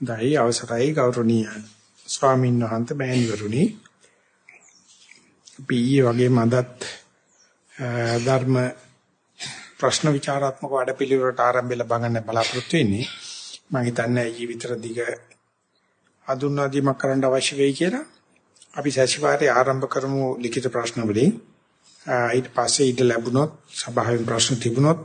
දෛ අවසරයි ගෞරවනීය ස්වාමීන් වහන්සේ මෑණිවරුනි. අපි වගේ මදත් ධර්ම ප්‍රශ්න විචාරාත්මක වැඩපිළිවෙලට ආරම්භ ලබගන්න බලාපොරොත්තු වෙන්නේ. මම හිතන්නේ ජීවිතර දිග අඳුන්වාදීමක් කරන්න අවශ්‍ය වෙයි කියලා. අපි සැසිවාරයේ ආරම්භ කරමු ලිඛිත ප්‍රශ්න වලින්. ඊට පස්සේ ඉඳ ලැබුණොත් සභාවෙන් ප්‍රශ්න තිබුණොත්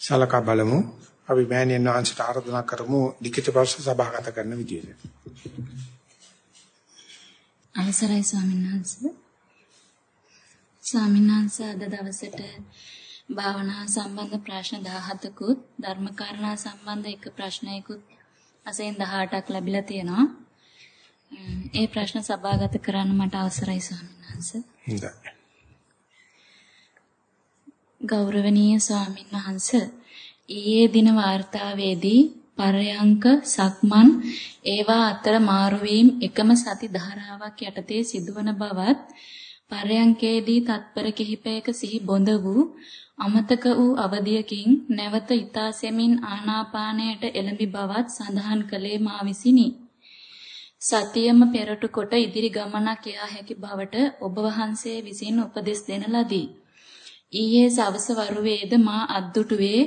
සලකා බලමු. අපි මෑණියන් වහන්සේට ආරාධනා කරමු ලිඛිත ප්‍රශ්න සභාගත කරන විදියට. අවසරයි ස්වාමීන් වහන්සේ. ස්වාමීන් වහන්සේ අද දවසට භාවනා සම්බන්ධ ප්‍රශ්න 17කුත් ධර්මකාරණා සම්බන්ධ එක ප්‍රශ්නයකුත් අසෙන් 18ක් ලැබිලා තියෙනවා. ඒ ප්‍රශ්න සභාගත කරන්න මට අවසරයි ස්වාමීන් වහන්සේ. හොඳයි. ගෞරවනීය ස්වාමීන් වහන්සේ ඊයේ දින වාර්තාවේදී පරයන්ක සක්මන් ඒවා අතර මාරුවීම් එකම සති ධාරාවක් යටතේ සිදුවන බවත් පරයන්කේදී තත්පර කිහිපයක සිහි බොඳ වූ අමතක වූ අවධියකින් නැවත ඊතා සෙමින් ආනාපානයට එළඹි බවත් සඳහන් කළේ මා විසිනි. සතියම පෙරට කොට ඉදිරි ගමනක් යා හැකි බවට ඔබ වහන්සේ විසින් උපදෙස් දෙන ලදී. ඊයේ සවස වරුවේද මා අද්දුටුවේ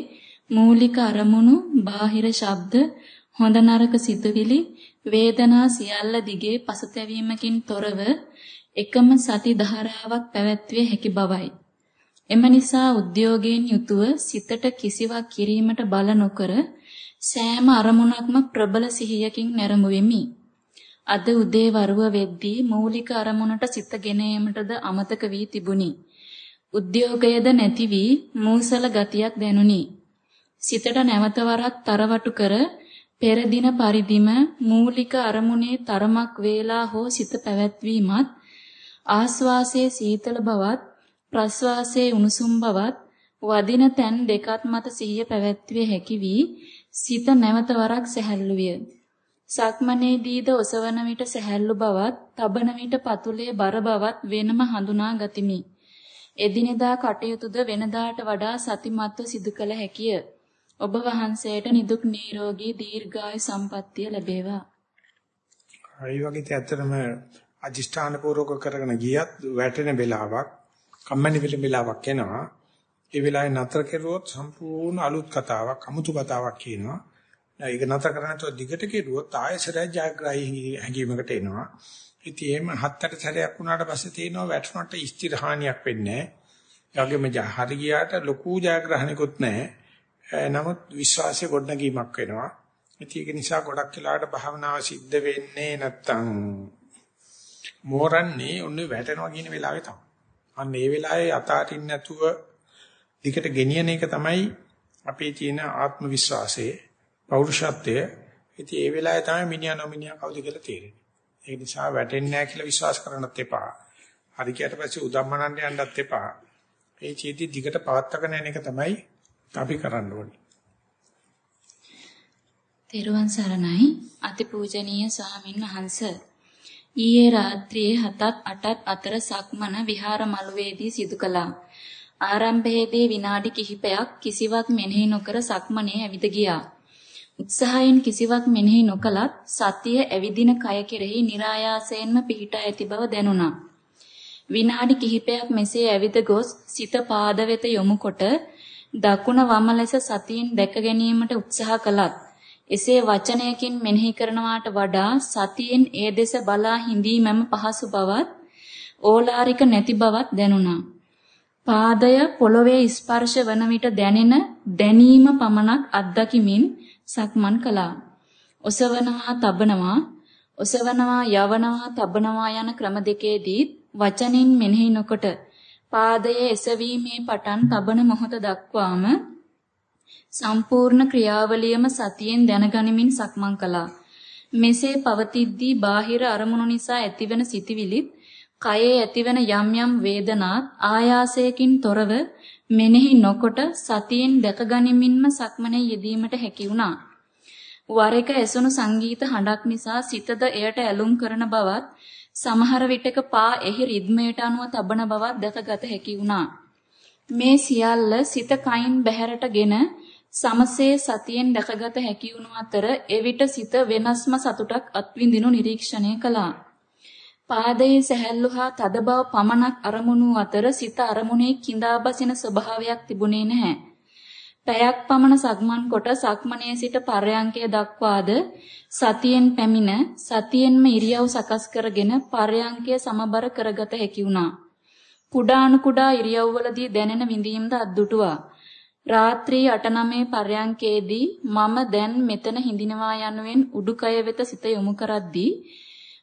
මූලික අරමුණු බාහිර ශබ්ද හොඳ නරක සිතුවිලි වේදනා සියල්ල දිගේ පසුතැවීමකින් තොරව එකම සති ධාරාවක් පැවැත්විය හැකි බවයි. එම නිසා උද්‍යෝගයෙන් යුතුව සිතට කිසිවක් කිරීමට බල නොකර සෑම අරමුණක්ම ප්‍රබල සිහියකින් නැරඹු වෙමි. අද උදේ වරුව වෙද්දී මූලික අරමුණට සිත ගෙන යාමටද අමතක වී තිබුණි. උද්‍යෝගයද නැති වී මූසල ගතියක් දැනුනි. සිතට නැවත වරක් තරවටු කර පෙර දින පරිදිම මූලික අරමුණේ තරමක් වේලා හෝ සිත පැවැත්වීමත් ආස්වාසයේ සීතල බවත් ප්‍රස්වාසයේ උණුසුම් බවත් වදින තැන් දෙකත් මත සිහිය පැවැත්විය හැකි වී සිත නැවත වරක් සැහැල්ලු විය. සක්මනේදීද ඔසවන විට සැහැල්ලු බවත්, තබන විට පතුලේ බර බවත් වෙනම හඳුනා ගතිමි. එදිනෙදා කටයුතුද වෙනදාට වඩා සතිමත්ව සිදු කළ හැකිය. ඔබ වහන්සේට නිදුක් නිරෝගී දීර්ඝායු සම්පන්නිය ලැබේවා. අයි වගේ ඇත්තටම අදිෂ්ඨාන පූර්වක කරගෙන ගියත් වැටෙන වෙලාවක් කම්මැලි වෙන වෙලාවක් එනවා. ඒ වෙලාවේ නතර කෙරුවොත් සම්පූර්ණ අලුත් කතාවක්, අමුතු කතාවක් කියනවා. ඒක නතර කරන්නේ දිගට කෙරුවොත් ආයෙසරය ජයග්‍රහී හැඟීමකට එනවා. ඉතින් එහෙම හත්තට සැරයක් වුණාට පස්සේ තේනවා වැටුණට ස්ථිරහානියක් වෙන්නේ නැහැ. ඒ වගේම හරි ගියාට ලොකු ජයග්‍රහණිකුත් නැහැ. නමුත් විශ්වාසය ගොඩනගීමක් වෙනවා. ඒක නිසා ගොඩක් වෙලාවට භාවනාව සිද්ධ වෙන්නේ නැත්තම් මෝරන්නේ ඔන්නේ වැටෙනවා කියන වෙලාවේ තමයි. අන්න ඒ වෙලාවේ අතාරින්න නැතුව දිකට ගෙනියන එක තමයි අපේ තියෙන ආත්ම විශ්වාසය, පෞරුෂත්වය. ඉතින් ඒ වෙලාවේ තමයි මිනිහා නොමිනිහා කවුද කියලා තේරෙන්නේ. ඒ නිසා වැටෙන්නේ නැහැ කියලා විශ්වාස කරන්නත් එපා. හරි කියට පස්සේ උදම්මනන්න යන්නත් එපා. ඒ චේති දිගට පවත්වාගෙන යන එක තමයි අපි කරන්න ඕනේ. තෙරුවන් සරණයි අතිපූජනීය ස්වාමින් වහන්සේ ඊයේ රාත්‍රියේ 7ත් 8ත් අතර සක්මන විහාර මළුවේදී සිදු කළා. ආරම්භයේදී විනාඩි කිහිපයක් කිසිවක් මෙනෙහි නොකර සක්මනේ ඇවිද ගියා. උත්සාහයෙන් කිසිවක් මෙනෙහි නොකලත් සතිය ඇවිදින කය කෙරෙහි નિરાයාසයෙන්ම පිහිටා ඇති බව දැනුණා. විනාඩි කිහිපයක් මෙසේ ඇවිද ගොස් සිත පාද වෙත යොමුකොට දකුණ වම ලෙස සතියෙන් දැක ගැනීමට උත්සාහ කළත් එසේ වචනයකින් මෙනෙහි කරනවාට වඩා සතියෙන් ඒ දෙස බලා හිඳීමම පහසු බවත් ඕලාරික නැති බවත් දැනුණා. පාදය පොළවේ ස්පර්ශ වන විට දැනෙන දැනීම පමණක් අත්දකිමින් සක්මන් කළා. ඔසවනවා තබනවා ඔසවනවා යවනවා තබනවා යන ක්‍රම දෙකේදී වචනින් මෙනෙහි නොකොට පාදයේ එසවීමේ පටන් තබන මොහොත දක්වාම සම්පූර්ණ ක්‍රියාවලියම සතියෙන් දැනගනිමින් සක්මන් කළා. මෙසේ පවතිද්දී බාහිර අරමුණු නිසා ඇතිවන සිතිවිලිත් කයේ ඇතිවන යම් යම් වේදනාත් ආයාසයකින් තොරව මෙනෙහි නොකොට සතියෙන් දැකගනිමින්ම සක්මනේ යෙදීමට හැකි වුණා. වර එක ඇසුණු සංගීත හඬක් නිසා සිතද එයට ඇලුම් කරන බවත් සමහර විටක පා එහි රිද්මයට අනුව තබන බවත් දැකගත හැකි වුණා. මේ සියල්ල සිත කයින් බැහැරටගෙන සමසේ සතියෙන් දැකගත හැකි වුණු අතර එවිට සිත වෙනස්ම සතුටක් අත්විඳිනු නිරීක්ෂණය කළා. පාදයේ සැහැල්ලු හා තද බව පමණක් අරමුණු අතර සිත අරමුණේ කිඳා බසින ස්වභාවයක් තිබුණේ නැහැ. පැයක් පමණ සක්මන් කොට සක්මනේ සිට පර්යංකය දක්වාද සතියෙන් පැමිණ සතියෙන්ම ඉරියව් සකස් කරගෙන පර්යංකය සමබර කරගත හැකි වුණා. කුඩාණු කුඩා ඉරියව්වලදී දැනෙන විඳීම්ද අද්දුටුවා. රාත්‍රී 8-9 පර්යංකයේදී මම දැන් මෙතන හිඳිනවා යනුවෙන් උඩුකය වෙත සිත යොමු කරද්දී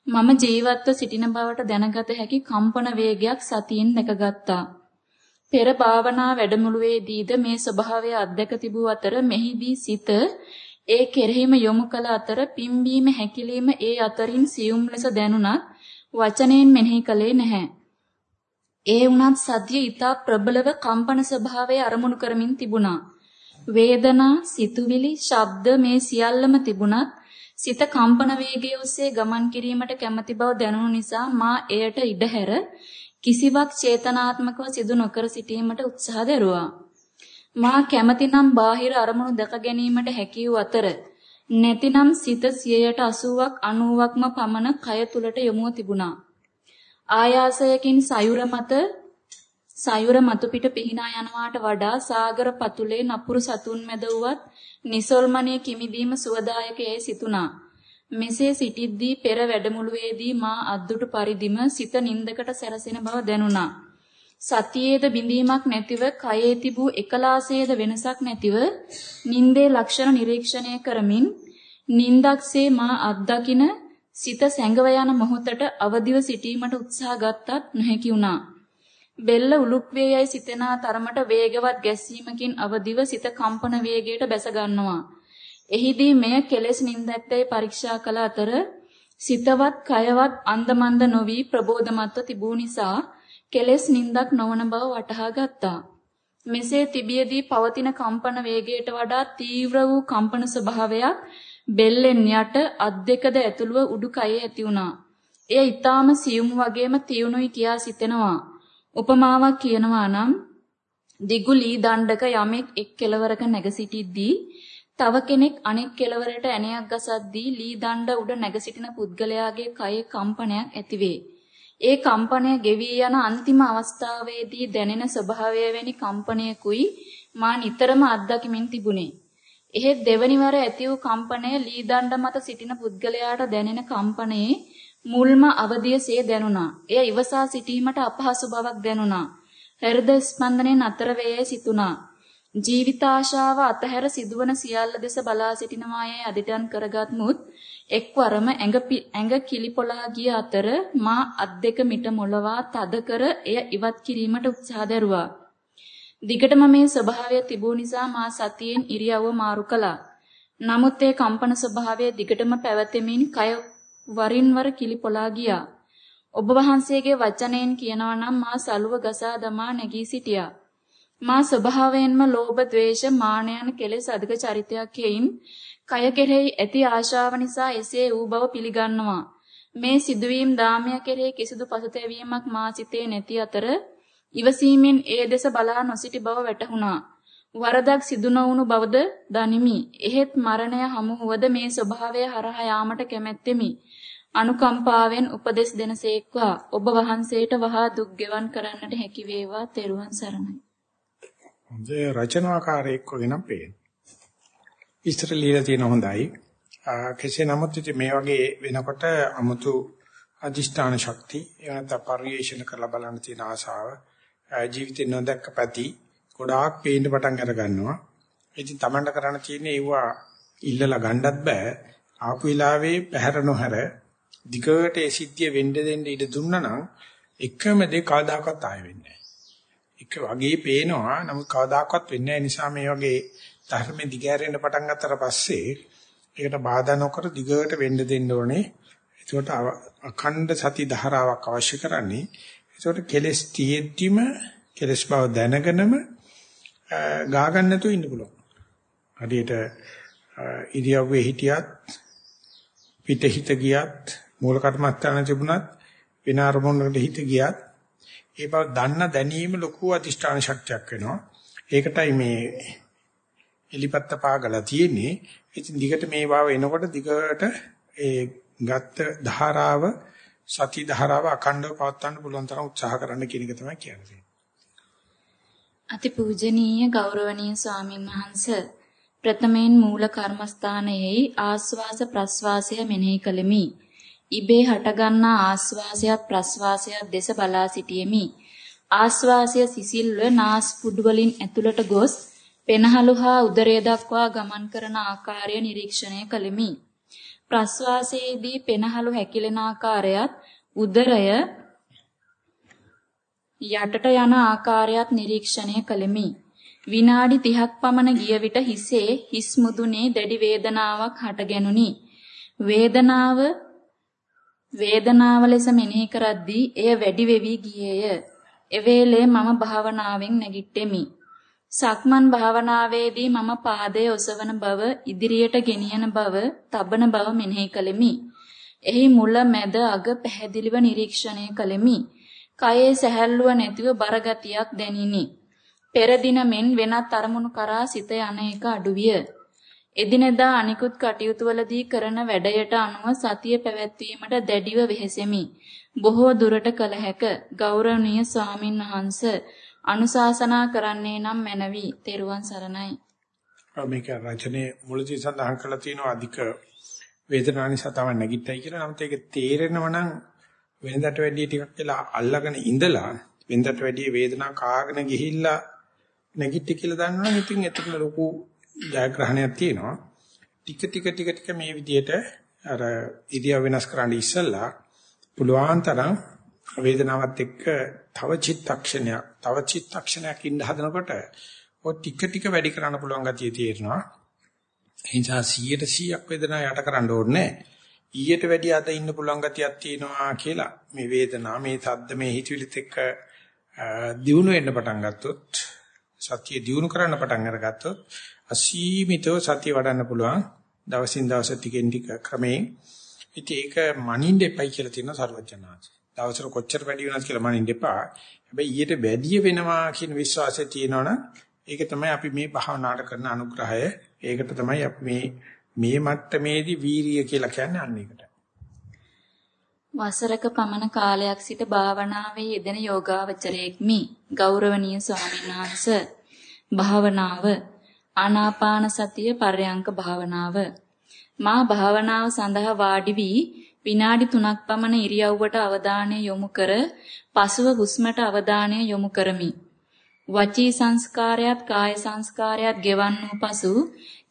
මම ජීවත්ව සිටින බවට දැනගත හැකි කම්පන වේගයක් සතියෙන් දැකගත්තා. පෙර භාවනා වැඩමුළුවේදීද මේ ස්වභාවය අත්දැක තිබූ අතර මෙහිදී සිත ඒ කෙරෙහිම යොමු කළ අතර පිම්බීම හැකිලිම ඒ අතරින් සියුම් ලෙස දැනුණත් වචනයෙන් මෙනෙහි කළේ නැහැ. ඒ වුණත් සතිය ඊතා ප්‍රබලව කම්පන ස්වභාවය අරමුණු කරමින් තිබුණා. වේදනා, සිතුවිලි, ශබ්ද මේ සියල්ලම තිබුණත් සිත කම්පන වේගයේ ඔස්සේ ගමන් කිරීමට කැමැති බව දැනුණු නිසා මා එයට ඉඩහැර කිසිවක් චේතනාත්මකව සිදු නොකර සිටීමට උත්සාහ දරුවා. මා කැමැතිනම් බාහිර අරමුණු දැක ගැනීමට හැකි වූ අතර නැතිනම් සිත 180ක් 90ක්ම පමණ කය තුලට යොමුව තිබුණා. ආයාසයකින් සයුර මත සයුර මතු පිට පිහිනා යනවාට වඩා සාගර පතුලේ නපුරු සතුන් මැද වුවත් නිසල්මනේ කිමිදීම සුවදායකයේ සිතුණා. මෙසේ සිටිද්දී පෙර වැඩමුළුවේදී මා අද්දුටු පරිදිම සිත නින්දකට සැරසෙන බව දැනුණා. සතියේද බිඳීමක් නැතිව කයේ තිබූ එකලාසයේද වෙනසක් නැතිව නින්දේ ලක්ෂණ නිරීක්ෂණය කරමින් නින්දක්සේ මා අත්දකින සිත සැඟව යන මොහොතට අවදිව සිටීමට උත්සාහ ගත්තත් නොහැකි වුණා. බෙල්ල උලුක් වේයයි සිතනා තරමට වේගවත් ගැස්සීමකින් අවදිව සිත කම්පන වේගයට බැස ගන්නවා. එහිදී මෙය කෙලෙස් නින්දක්තේ පරීක්ෂා කළ අතර සිතවත් කයවත් අන්දමන්ද නොවි ප්‍රබෝධමත්ව තිබූ නිසා කෙලෙස් නින්දක් නොවන බව වටහා ගත්තා. මෙසේ තිබියදී පවතින කම්පන වේගයට වඩා තීව්‍ර වූ කම්පන ස්වභාවයක් බෙල්ලෙන් යට අත් දෙකද ඇතුළුව උඩුකයේ ඇති වුණා. එය ඊටාම සියුම් වගේම තියුණුයි කියා සිතෙනවා. උපමාවක් කියනවා නම් දිගු ලී දණ්ඩක යමෙක් එක් කෙළවරක නැග සිටිද්දී තව කෙනෙක් අනෙක් කෙළවරට ඇණයක් ගසද්දී ලී දණ්ඩ උඩ නැග සිටින පුද්ගලයාගේ කයේ කම්පනයක් ඇතිවේ. ඒ කම්පනය ගෙවි යන අන්තිම අවස්ථාවේදී දැනෙන ස්වභාවය වැනි කම්පනයකුයි මා නිතරම අත්දකිමින් තිබුණේ. එහෙත් දෙවනි වර ඇති වූ කම්පනය ලී දණ්ඩ මත සිටින පුද්ගලයාට දැනෙන කම්පනයේ මුල්ම අවදියසේ දැනුණා. එය ඉවසා සිටීමට අපහසු බවක් දැනුණා. හෘද ස්පන්දනයේ නතර වේයයි සිතුණා. ජීවිත ආශාව අතහැර සිදුවන සියල්ල දෙස බලා සිටිනවායයි අදිටන් කරගත් මුත් එක්වරම ඇඟ ඇඟ කිලිපොලා ගිය අතර මා අත් දෙක මිට මොලවා තද කර එය ඉවත් කිරීමට උත්සාහ දරුවා. දිගටම මේ ස්වභාවය තිබූ නිසා මා සතියෙන් ඉරියව්ව මාරු කළා. නමුත් ඒ කම්පන ස්වභාවය දිගටම පැවතෙමින් කය වරින් වර කිලිපොලා ගියා. ඔබ වහන්සේගේ වචනයෙන් කියනවා නම් මා සලුව ගසා දමා නැගී සිටියා. මා ස්වභාවයෙන්ම ලෝභ, ද්වේෂ, මාන යන කෙලෙස් අධික චරිතයක් හේයින් කය කෙරෙහි ඇති ආශාව නිසා එසේ වූ බව පිළිගන්නවා. මේ සිදුවීම් දාමය කෙරෙහි කිසිදු පසුතැවීමක් මා සිතේ නැති අතර ඉවසීමෙන් ඒ දෙස බලා නොසිටි බව වැටහුණා. වරදක් සිදු නොවුණු බවද දනිමි. එහෙත් මරණය හමු වුවද මේ ස්වභාවය හරහා යාමට කැමැත්තෙමි. අනුකම්පාවෙන් උපදෙස් දෙනසේක්වා ඔබ වහන්සේට වහා දුක් ගෙවන් කරන්නට හැකි වේවා තෙරුවන් සරණයි. හොඳ රචනාකාරයෙක් වගේ නම් පේන. ඉස්තර লীලා තියෙන හොඳයි. කෙසේ නමුත් ඉතින් මේ වගේ වෙනකොට 아무තු අදිෂ්ඨාන ශක්ති එනත පරිේශන කරලා බලන්න තියෙන ආසාව ජීවිතේ නොදැක්ක පැති ගොඩාක් පේන්න පටන් අර ගන්නවා. ඉතින් Tamanට කරන්න තියෙන්නේ ඒවා ඉල්ලලා ගන්නත් බෑ. ආපු වෙලාවේ පැහැර නොහැර දිගට ඒ සිද්ධිය වෙන්න දෙන්න ඉඩ දුන්නා නම් එකම දේ කවදාකවත් ආයෙ වෙන්නේ නැහැ. එක වගේ පේනවා නමුත් කවදාකවත් වෙන්නේ නැහැ නිසා මේ වගේ ධර්මෙ දිගහැරෙන්න පටන් ගත්තට පස්සේ ඒකට බාධා නොකර දිගට වෙන්න දෙන්න ඕනේ. ඒකට අඛණ්ඩ සති ධාරාවක් අවශ්‍ය කරන්නේ. ඒකට කෙලස් තියෙද්දිම කෙලස් බව දැනගෙනම ගා ගන්න නැතුව ඉන්න පුළුවන්. හරියට ඉරියව්වේ හිටියත් පිට හිත ගියත් මූල කර්මස්ථාන තිබුණත් වෙන අරමුණකට හිත ගියත් ඒ බව දන්න දැනීම ලොකු අධිෂ්ඨාන ශක්තියක් වෙනවා. ඒකටයි මේ එලිපත්ත පාගලා තියෙන්නේ. ඉතින් දිගට මේ වාව එනකොට දිගට ඒ ගත්ත ධාරාව සති ධාරාව අඛණ්ඩව පවත්වන්න පුළුවන් තරම් උත්සාහ කරන්න කියන එක තමයි කියන්නේ. අතිපූජනීය ගෞරවනීය ස්වාමින් වහන්සේ ප්‍රථමයෙන් මූල කර්මස්ථානයේ ආස්වාස ප්‍රස්වාසය මෙනෙහි කළෙමි. ඉබේ හටගන්නා ආස්වාසයත් ප්‍රස්වාසයත් දෙස බලා සිටියෙමි. ආස්වාසය සිසිල්ව නාස් පුඩු වලින් ඇතුළට ගොස් පෙනහළු හා උදරය දක්වා ගමන් කරන ආකාරය නිරීක්ෂණය කළෙමි. ප්‍රස්වාසයේදී පෙනහළු හැකිලෙන ආකාරයත් උදරය යටට යන ආකාරයත් නිරීක්ෂණය කළෙමි. විනාඩි 30ක් පමණ ගිය විට හිසේ හිස් මුදුනේ දැඩි වේදනාවක් හටගැනුනි. වේදනාව වේදනාව ලෙස මෙනෙහි කරද්දී එය වැඩි වෙවි ගියේය. එවේලේ මම භාවනාවෙන් නැගිට්ටෙමි. සක්මන් භාවනාවේදී මම පාදයේ ඔසවන බව, ඉදිරියට ගෙනියන බව, තබන බව මෙනෙහි කළෙමි. එහි මුල මැද අග පැහැදිලිව නිරීක්ෂණය කළෙමි. කයේ සැහැල්ලුව නැතිව බරගතියක් දැනිනි. පෙර දින මෙන් වෙනත් අරමුණු කරා සිත යන එක අඩුවිය. එදිනෙදා අනිකුත් කටයුතු වලදී කරන වැඩයට අනුව සතිය පැවැත්වීමට දැඩිව වෙහෙසෙමි. බොහෝ දුරට කළ හැක ගෞරවනීය ස්වාමින් වහන්සේ අනුශාසනා කරන්නේ නම් මැනවි. තෙරුවන් සරණයි. මේක රචනයේ මුලදී සඳහන් කරලා තියෙනවා අධික වේදනාව නිසා තමයි නැගිට්ටයි කියලා. නමුත් ඒක තේරෙනව නම් වෙනදට වැඩිය ටිකක් වෙලා අල්ලගෙන ඉඳලා වෙනදට වැඩිය වේදනාව කාගෙන ගිහිල්ලා නැගිට්ටි කියලා දන්නවනම් ඉතින් එතන ලොකු ජයග්‍රහණයක් තියෙනවා. ටික ටික ටික ටික මේ විදිහට අර ඉරියව් වෙනස් කරන්න ඉස්සෙල්ලා පුළුවන් තරම් වේදනාවත් එක්ක තව චිත්තක්ෂණයක් තව චිත්තක්ෂණයක් ඉන්න හදනකොට ඔය ටික ටික වැඩි කරන්න පුළුවන් ගතිය තියෙනවා. ඒ නිසා 100ට 100ක් වේදනාව යට කරන්න ඕනේ ඊට වැඩි අද ඉන්න පුළුවන් ගතියක් තියෙනවා කියලා මේ වේදනාව මේ සද්ද මේ හිතවිලිත් එක්ක දියුණු වෙන්න පටන් ගත්තොත් සතිය දියුණු කරන්න පටන් අරගත්තොත් අසීමිතව සතිය වඩන්න පුළුවන් දවසින් දවස ටිකෙන් ටික ක්‍රමයෙන් ඉතින් ඒක මනින්න එපයි කියලා තියෙන සර්වඥාන්ස. දවසට කොච්චර වැඩි වෙනවද කියලා මනින්න එපා. හැබැයි ඊට වැඩි වෙනවා කියන විශ්වාසය තියෙනවනම් ඒක තමයි අපි මේ භාවනාවට කරන අනුග්‍රහය. ඒකට තමයි අපි මේ මේ මට්ටමේදී වීරිය කියලා කියන්නේ අන්න ඒකට. වසරක පමණ කාලයක් සිට භාවනාවේ යෙදෙන යෝගාවචරයෙක්මි. ගෞරවනීය ස්වාමීන් වහන්සේ භාවනාව ආනාපාන සතිය පර්යංක භාවනාව මා භාවනාව සඳහා වාඩි වී විනාඩි 3ක් පමණ ඉරියව්වට අවධානය යොමු කර පසුව හුස්මට අවධානය යොමු කරමි. වචී සංස්කාරයත් කාය සංස්කාරයත් ගෙවන් වූ පසු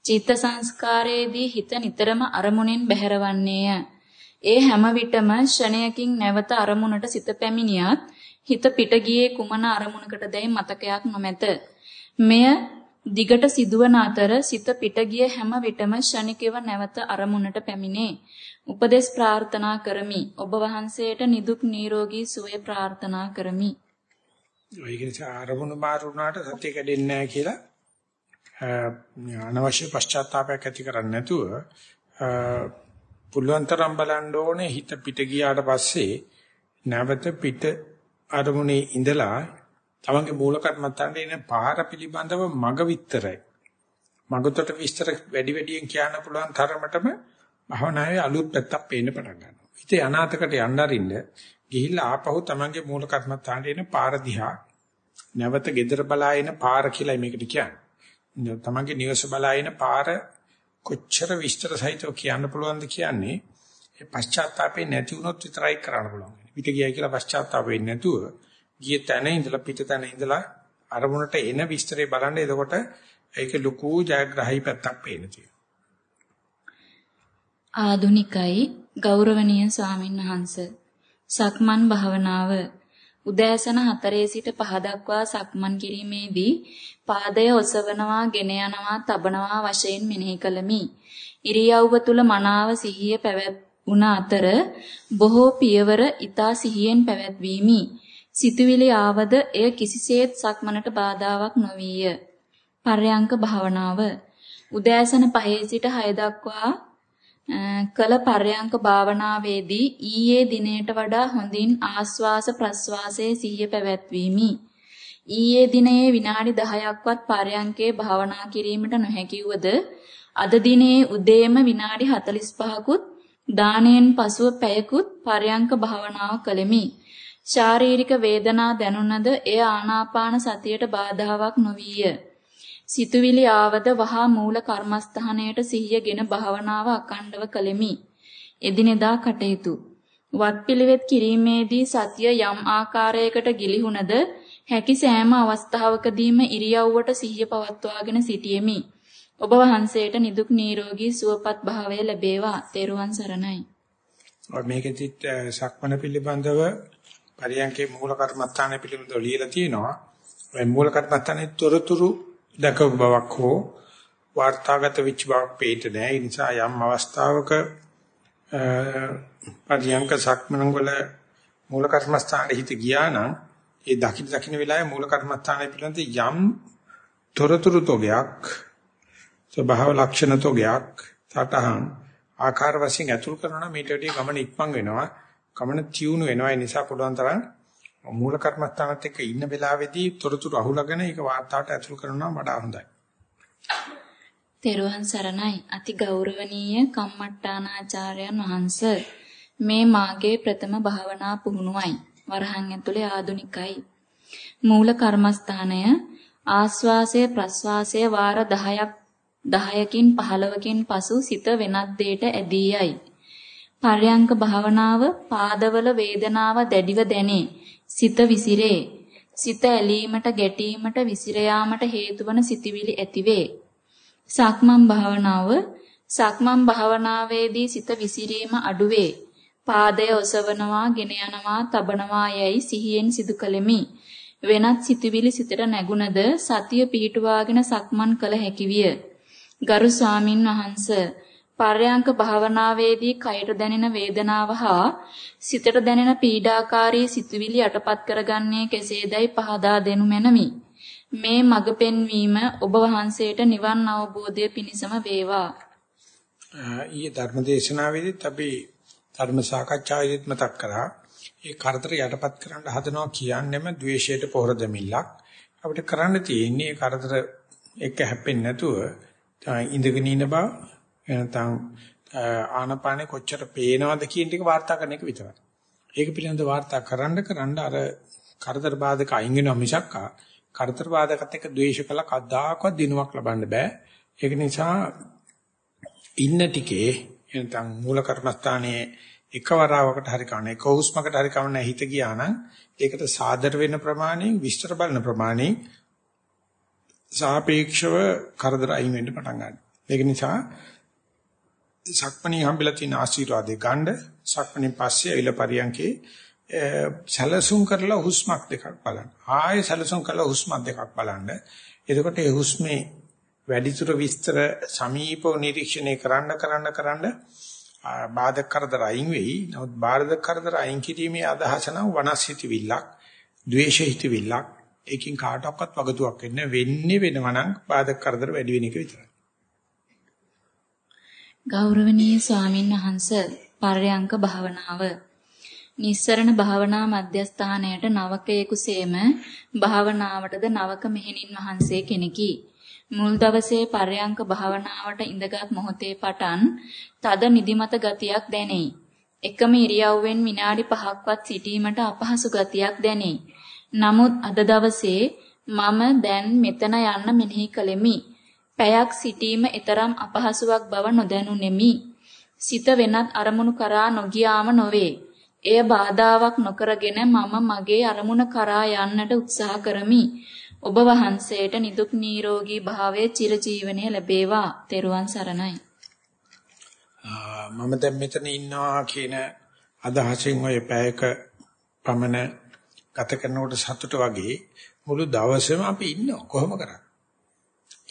චිත්ත සංස්කාරයේදී හිත නිතරම අරමුණෙන් බැහැරවන්නේය. ඒ හැම විටම ෂණයකින් නැවත අරමුණට සිත පැමිණියත් හිත පිට ගියේ කුමන අරමුණකටදයි මතකයක් නොමැත. මෙය දිගට සිදුවන අතර සිත පිට ගිය හැම විටම ෂණිකව නැවත අරමුණට පැමිණේ. උපදේශ ප්‍රාර්ථනා කරමි. ඔබ වහන්සේට නිදුක් නිරෝගී සුවය ප්‍රාර්ථනා කරමි. ඒක නිසා අරමුණු මාරුණාට සත්‍ය කැඩෙන්නේ නැහැ කියලා අනවශ්‍ය පශ්චාත්තාවයක් ඇති කරන්නේ නැතුව පුළුවන් තරම් බලන්න ඕනේ හිත පිට ගියාට පස්සේ නැවත පිට අරමුණේ ඉඳලා තමන්ගේ මූල කර්මත්තන්ට එන පාර පිළිබඳව මග විතරයි. මගතට විස්තර වැඩි වැඩියෙන් කියන්න පුළුවන් තරමටම භවනායේ අලුත් පැත්තක් පේන්න පටන් ගන්නවා. හිතේ අනාතකට යන්න අරින්න ගිහිල්ලා ආපහු තමන්ගේ මූල කර්මත්තන්ට එන පාර දිහා නැවත gedara බලා එන පාර කියලා මේකට කියන්නේ. තමන්ගේ නිවස බලා එන පාර කොච්චර විස්තර සහිතව කියන්න පුළුවන්ද කියන්නේ ඒ පශ්චාත්තාපේ නැති වුණොත් විතරයි කරන්න පුළුවන්. පිට ගියයි කියලා පශ්චාත්තාප වෙන්නේ නැතුව ගිය තැන ඉඳලා පිට තැන ඉඳලා අරමුණට එන විස්තරේ බලන්න එතකොට ඒක ලොකු ජයග්‍රහී පැත්තක් පේන තියෙනවා. ආදුනිකයි ගෞරවනීය ස්වාමින් වහන්සේ සක්මන් භාවනාව උදෑසන 4 සිට 5 දක්වා සක්මන් කිරීමේදී පාදය ඔසවනවා, ගෙන යනවා, තබනවා වශයෙන් මෙනෙහි කළමි. ඉරියව්ව තුල මනාව සිහිය පැවැත්ුණ අතර බොහෝ පියවර ඊතා සිහියෙන් පැවැත්වීමි. සිතුවිලි ආවද එය කිසිසේත් සක්මනට බාධාවක් නොවිය. පර්යංක භාවනාව උදෑසන 5 සිට 6 දක්වා කළ පර්යංක භාවනාවේදී ඊයේ දිනයට වඩා හොඳින් ආස්වාස ප්‍රස්වාසයේ සිහිය පැවැත්වීමි. ඊයේ දිනයේ විනාඩි 10ක්වත් පරයන්කේ භාවනා කිරීමට නොහැකි වුවද අද දිනේ උදේම විනාඩි 45කුත් දාණයෙන් පසුව පැයකුත් පරයන්ක භාවනාව කළෙමි. ශාරීරික වේදනා දැනුණද එය ආනාපාන සතියට බාධාවක් නොවිය. සිතුවිලි ආවද වහා මූල කර්මස්ථානයට සිහියගෙන භාවනාව අකණ්ඩව කළෙමි. එදිනෙදා කටයුතු වත්පිළිවෙත් කිරීමේදී සතිය යම් ආකාරයකට ගිලිහුණද හැකි සෑම අවස්ථාවකදීම ඉරියව්වට සිහිය පවත්වාගෙන සිටියෙමි. ඔබ වහන්සේට නිදුක් නිරෝගී සුවපත් භාවය ලැබේවා. තෙරුවන් සරණයි. මේකෙදිත් සක්මන පිළිබඳව පරියන්කේ මූල කර්මස්ථානය පිළිබඳව ලියලා තියෙනවා. මේ මූල කර්මස්ථානයේ තොරතුරු දකව බවක් හෝ වාර්තාගත වෙච්ච බවක් පේට නැහැ. ඒ නිසා යම් අවස්ථාවක පරියන්ක සක්මන වල මූල කර්මස්ථානයේ හිත ගියා නම් ඒ දකින්න දකින්න වෙලාවේ මූල කර්මස්ථානයේ පිළිබඳ යම් තොරතුරු තෝගයක් ස්වභාව ලක්ෂණ තෝගයක් සටහන් ආකාර වශයෙන් ඇතුල් කරනවා නම් මේට වැඩිය ගමන ඉක්මන් වෙනවා ගමන තියුණු වෙනවා ඒ නිසා පුළුවන් තරම් මූල කර්මස්ථානත් එක්ක ඉන්න වෙලාවේදී තොරතුරු අහුලගෙන ඒක වාතාවට ඇතුල් කරනවා වඩා හොඳයි. තෙරුවන් සරණයි අති ගෞරවනීය කම්මට්ටානාචාර්යයන් වහන්සේ මේ මාගේ ප්‍රථම භාවනා පුහුණුවයි. වරහන් ඇතුලේ ආදුනිකයි. මූල කර්මස්ථානය ආස්වාසය ප්‍රස්වාසය වාර 10ක් 10කින් 15කින් පසු සිත වෙනත් දෙයකට ඇදී යයි. පර්යංක භාවනාව පාදවල වේදනාව දැඩිව දැනේ. සිත විසිරේ. සිත ඇලීමට ගැටීමට විසිර යාමට හේතු වන සිතිවිලි ඇතිවේ. සක්මන් භාවනාව සක්මන් භාවනාවේදී සිත විසිරීම අඩුවේ. පාදය ඔසවනවා, ගෙන යනවා, තබනවා යයි සිහියෙන් සිදු කළෙමි. වෙනත් සිතුවිලි සිතට නැගුණද සතිය පිහිටුවාගෙන සක්මන් කළ හැකි විය. ගරු ස්වාමින් වහන්සේ පර්යාංක භාවනාවේදී කයට දැනෙන වේදනාව හා සිතට දැනෙන පීඩාකාරී සිතුවිලි යටපත් කරගන්නේ කෙසේදයි පහදා දෙනු මැනවි. මේ මඟ පෙන්වීම ඔබ වහන්සේට නිවන් අවබෝධය පිණිසම වේවා. ඊයේ ධර්මදේශනාවේදීත් අපි ධර්ම සාකච්ඡාවේදීත් මතක් කරා ඒ කරදර යටපත් කරන්න හදනවා කියන්නේම ද්වේෂයට පොහොර දෙමිල්ලක් අපිට කරන්න තියෙන්නේ ඒ කරදර එක හැප්පෙන්නේ නැතුව ඉඳගෙන ඉන්න බව එනතම් ආනපානේ කොච්චර පේනවද කියන ටික වාර්තා කරන එක විතරයි. ඒක පිළිබඳව වාර්තා කරන්න කරන්න අර කරදර බාධක අයින් වෙනවා මිසක් කරදර බාධකත් එක්ක ද්වේෂ කළ කද්දාකවත් දිනුවක් ලබන්න බෑ. ඒක නිසා ඉන්න ටිකේ එනතම් මූල කර්මස්ථානයේ එකවරාවකට හරි කන එක හුස්මකට හරි කවන්න හිත ගියා නම් ඒකට සාදර වෙන ප්‍රමාණයෙන් විස්තර බලන ප්‍රමාණයෙන් සාපේක්ෂව කරදර අයින් වෙන්න පටන් ගන්නවා. ඒක නිසා සක්මණේ හම්බෙලා තියෙන ආශිර්වාදේ ගන්න සක්මණේ පස්සේ ඇවිල්ලා පරියන්කේ සැලසුම් කරලා හුස්මක් දෙකක් බලන්න. ආයෙ සැලසුම් කරලා හුස්මක් දෙකක් බලන්න. එතකොට ඒ හුස්මේ වැඩිතුර විස්තර සමීපව නිරීක්ෂණය කරන්න කරන්න කරන්න බාධක කරදර අයින් වෙයි. නමුත් බාධක කරදර අයින් කිරීමේ අදහස නම් වනස්හිතවිල්ලක්, ද්වේෂහිතවිල්ලක්. ඒකින් කාටවත් වගතුවක් වෙන්නේ වෙන්නේ වෙනවා නම් බාධක කරදර වැඩි වෙන එක විතරයි. ගෞරවනීය ස්වාමින් වහන්සේ පර්යංක භාවනාව නිස්සරණ භාවනා මධ්‍යස්ථානයට නවකයෙකුසේම භාවනාවටද නවක මෙහෙණින් වහන්සේ කෙනෙකි. මුල් දවසේ පර්යංක භාවනාවට ඉඳගත් මොහොතේ පටන් තද නිදිමත ගතියක් දැනේ. එකම ඉරියව්වෙන් විනාඩි 5ක්වත් සිටීමට අපහසු ගතියක් දැනේ. නමුත් අද දවසේ මම දැන් මෙතන යන්න මෙනෙහි කළෙමි. පැයක් සිටීම ඊතරම් අපහසුවක් බව නොදැනුනෙමි. සිත වෙනත් අරමුණු කරා නොගියාම නොවේ. එය බාධාවක් නොකරගෙන මම මගේ අරමුණ කරා යන්නට උත්සාහ කරමි. ඔබ වහන්සේට නිදුක් නිරෝගී භාවයේ චිරජීවනය ලැබේවා. තෙරුවන් සරණයි. මම දැන් මෙතන ඉන්නවා කියන අදහසින් ඔය පැයක පමණ ගත කරනකොට සතුට වගේ මුළු දවසම අපි ඉන්නවා කොහොම කරන්නේ?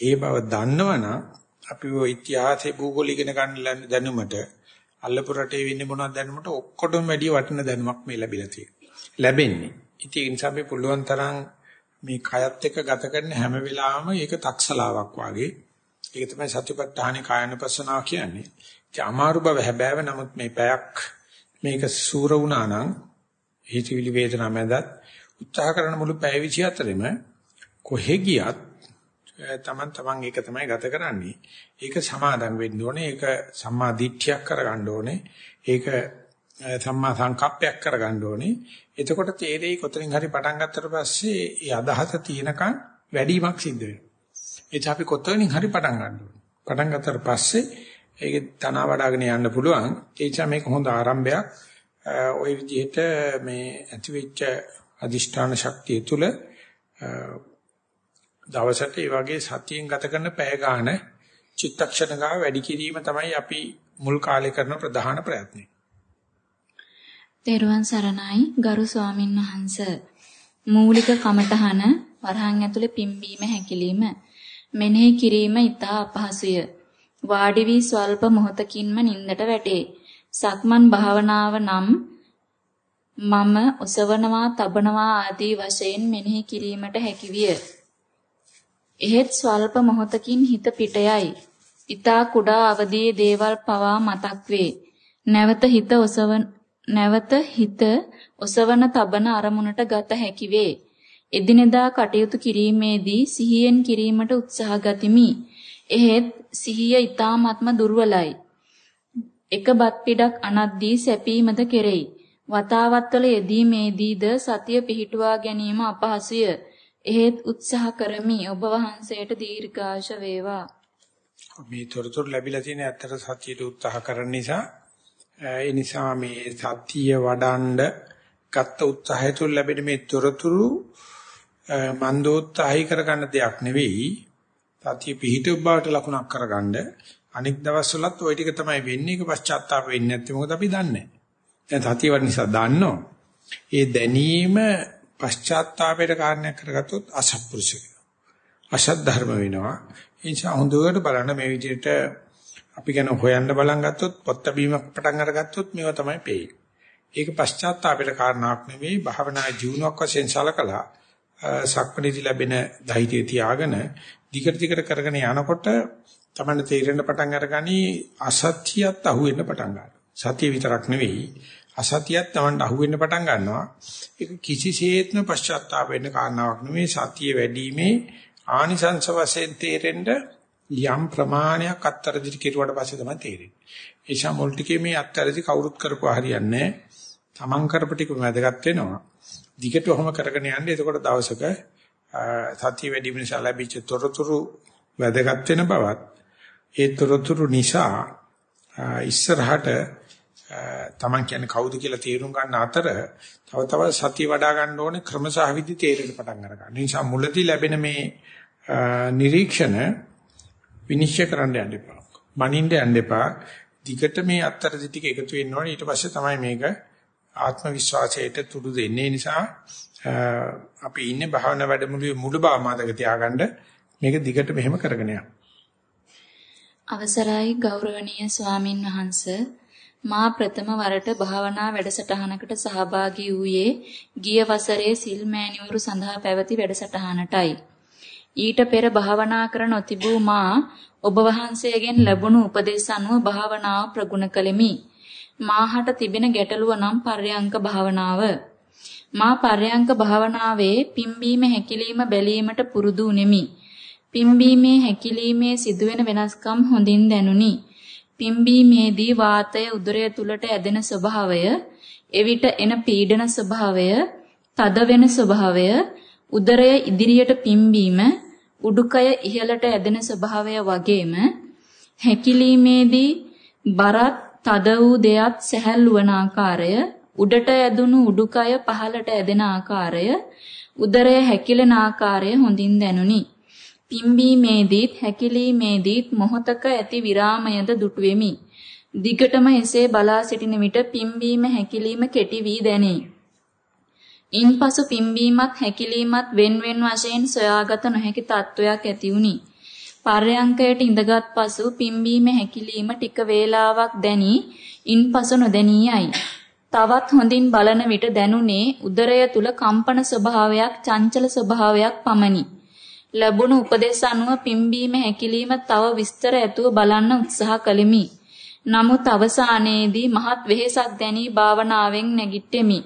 ඒ බව දන්නවනම් අපි ඔය ඉතිහාසයේ භූගෝල ඉගෙන ගන්න දැනුමට අල්ලපු රටේ වෙන්නේ මොනවද දැනුමට ඔක්කොටම වැඩිය වටින දැනුමක් මේ ලැබිලා තියෙනවා. ලැබෙන්නේ. ඉතින් ඒ නිසා අපි පුළුවන් තරම් මේ කයත් එක්ක ගත කරන හැම වෙලාවෙම ඒක තක්සලාවක් වාගේ. ඒක තමයි සතිපට්ඨානේ කායනපස්සනාව කියන්නේ. ඒ අමාරු බව හැබෑව නමුත් මේ පැයක් මේක සූර වුණා නම් හිතවිලි වේදනා මැදත් උත්සාහ කරන මුළු පැය 24ෙම කොහෙ ගියත් තමන් තමන් ඒක තමයි ගත කරන්නේ. ඒක සමාදන් වෙන්න ඕනේ. ඒක සම්මා දිට්ඨියක් කරගන්න ඕනේ. ඒක සම්මා සංකප්පයක් කරගන්න ඕනේ. එතකොට තේරෙයි කොතනින් හරි පටන් ගත්තට පස්සේ ඒ අදහස තියෙනකන් වැඩිමක් සිද්ධ වෙනවා. ඒ අපි කොතනින් හරි පටන් ගන්න ඕනේ. පටන් ගත්තට පස්සේ ඒක තන වඩාගෙන යන්න පුළුවන්. ඒ නිසා මේක හොඳ ආරම්භයක්. ওই විදිහට මේ ඇතිවෙච්ච අදිෂ්ඨාන ශක්තිය තුළ දවසට ඒ වගේ සතියෙන් ගත කරන පැය ගාන චිත්තක්ෂණ ගාව වැඩි කිරීම තමයි අපි මුල් කාලේ කරන ප්‍රධාන ප්‍රයත්නය. තෙරුවන් සරණයි. ගරු ස්වාමින් වහන්ස. මූලික කමඨහන වරහන් ඇතුලේ පිම්බීම හැකිලිම මෙනෙහි කිරීම ඊටා අපහසුය. වාඩි වී ස්වල්ප මොහොතකින්ම නින්දට වැටේ. සක්මන් භාවනාව නම් මම ඔසවනවා තබනවා ආදී වශයෙන් මෙනෙහි කිරීමට හැකිවිය එහෙත් ස්වල්ප මොහොතකින් හිත පිටයයි ඊතා කුඩා අවදියේ දේවල් පවා මතක් වේ නැවත හිත ඔසවන නැවත හිත ඔසවන තබන අරමුණට ගත හැකි වේ. එදිනෙදා කටයුතු කිරීමේදී සිහියෙන් කිරීමට උත්සාහ ගතිමි. එහෙත් සිහිය ඊ타ත්ම දුර්වලයි. එක බත් පිටක් අනද්දී සැපීමද කෙරෙයි. වතාවත්වල යෙදීමේදීද සතිය පිහිටුවා ගැනීම අපහසුය. එහෙත් උත්සාහ කරමි. ඔබ වහන්සේට දීර්ඝාෂ වේවා. මේ තොරතුරු ලැබිලා තියෙන ඇත්තට සතියට උත්සාහ කරන නිසා ඒ නිසා මේ සතිය වඩන්ඩ ගත්ත උත්සාහය තුළ ලැබෙන මේ තොරතුරු මන්දෝත්සාහයි කරගන්න දෙයක් නෙවෙයි සතිය පිහිටු බවට ලකුණක් කරගන්න අනික් දවස්වලත් ওই ටික තමයි වෙන්නේ ඒක පශ්චාත්තාප වෙන්නේ නැත්නම් මොකද අපි දන්නේ දැන් සතිය වඩ නිසා දන්නෝ ඒ දැනීම පශ්චාත්තාපයට කාරණයක් කරගත්තොත් අසත්පුරුෂ වෙනවා අසත් ධර්ම වෙනවා ඒ නිසා හොඳට බලන්න මේ විදිහට අපි ගැන හොයන්න බලන් ගත්තොත් පොත් බැීමක් පටන් අරගත්තොත් මේවා තමයි පේන්නේ. ඒක පශ්චාත්තාපයට කාරණාවක් නෙවෙයි භාවනා ජීවණයක් වශයෙන් සලකලා සක්පණේදී ලැබෙන ධෛර්යය තියාගෙන දිගට දිගට කරගෙන යනකොට තමයි තේරෙන්න පටන් අරගනි අසත්‍යයත් අහුවෙන්න පටන් ගන්නවා. සතිය විතරක් නෙවෙයි අසතියත් Tamanට අහුවෙන්න පටන් ගන්නවා. ඒක කිසිසේත්ම පශ්චාත්තාප වෙන්න කාරණාවක් නෙවෙයි සතිය වැඩිීමේ ආනිසංස වශයෙන් තේරෙන්න යම් ප්‍රමාණයක් අත්තරදි කෙරුවට පස්සේ තමයි තේරෙන්නේ. ඒ නිසා මුල් ටිකේ මේ අත්තරදි කවුරුත් කරපුවා හරියන්නේ නැහැ. තමන් කරපු ටික වැදගත් වෙනවා. දිගට ඔහොම කරගෙන යන්න එතකොට දවසක සතිය වැඩි වෙන නිසා ලැබිච්ච තොරතුරු වැදගත් වෙන බවත් ඒ තොරතුරු නිසා ඉස්සරහට තමන් කියන්නේ කවුද කියලා තේරුම් ගන්න අතර තව තව සතිය වඩා ගන්න ඕනේ ක්‍රමසහ විදි තේරෙන්න පටන් අර ගන්න. නිසා මුලදී ලැබෙන මේ නිරීක්ෂණ විනිශ්චය කරන්න යන්න එපා. මනින්න යන්න එපා. දිගට මේ අත්තරදි ටික එකතු වෙන්න ඕනේ. ඊට පස්සේ තමයි මේක ආත්ම විශ්වාසයට තුඩු දෙන්නේ. නිසා අපි ඉන්නේ භාවනා වැඩමුළුවේ මුළු බව මතක තියාගන්න මේක දිගට මෙහෙම කරගෙන යන්න. අවසරයි ගෞරවනීය ස්වාමින් වහන්සේ මා ප්‍රථම වරට භාවනා වැඩසටහනකට සහභාගී වූයේ ගිය වසරේ සිල් මෑණිවරු සඳහා පැවති වැඩසටහනටයි. ඊට පෙර භාවනා කර නොතිබූ මා ඔබ වහන්සේගෙන් ලැබුණු උපදෙස් අනුව භාවනාව ප්‍රගුණ කළෙමි. මාහට තිබෙන ගැටලුව නම් පර්යංක භාවනාව. මා පර්යංක භාවනාවේ පිම්බීම හැකිලිම බැලීමට පුරුදු උනේමි. පිම්බීමේ හැකිලීමේ සිදුවෙන වෙනස්කම් හොඳින් දැනුනි. පිම්බීමේදී වාතය උදරය තුලට ඇදෙන ස්වභාවය, එවිට එන පීඩන ස්වභාවය, තද වෙන ස්වභාවය, උදරය ඉදිරියට පිම්බීම උඩුකය ඉහළට ඇදෙන ස්වභාවය වගේම හැකිලීමේදී බරත් තද වූ දෙයත් සැහැල්ලු වන ආකාරය උඩට ඇදුණු උඩුකය පහළට ඇදෙන ආකාරය උදරය හැකිලෙන ආකාරය හොඳින් දැනුනි. පිම්බීමේදීත් හැකිලීමේදීත් මොහතක ඇති විරාමයද දුටුවෙමි දිගටම එසේ බලා සිටින විට පිම්බීම හැකිලීම කෙටි වී දැනේ ඉන්පසු පිම්බීමත් හැකිලීමත් වෙන්වෙන් වශයෙන් සොයාගත නොහැකි තත්වයක් ඇති වුනි. පර්යංකයට ඉඳගත් පසු පිම්බීම හැකිලීම ටික වේලාවක් දැනි ඉන්පසු නොදැනියයි. තවත් හොඳින් බලන විට දැනුනේ උදරය තුල කම්පන ස්වභාවයක් චංචල ස්වභාවයක් පමණි. ලැබුණු උපදේශ අනුව පිම්බීම හැකිලීම තව විස්තර ඇතුව බලන්න උත්සාහ කළෙමි. නමුත් අවසානයේදී මහත් වෙහෙසක් දැනී භාවනාවෙන් නැගිට්ටෙමි.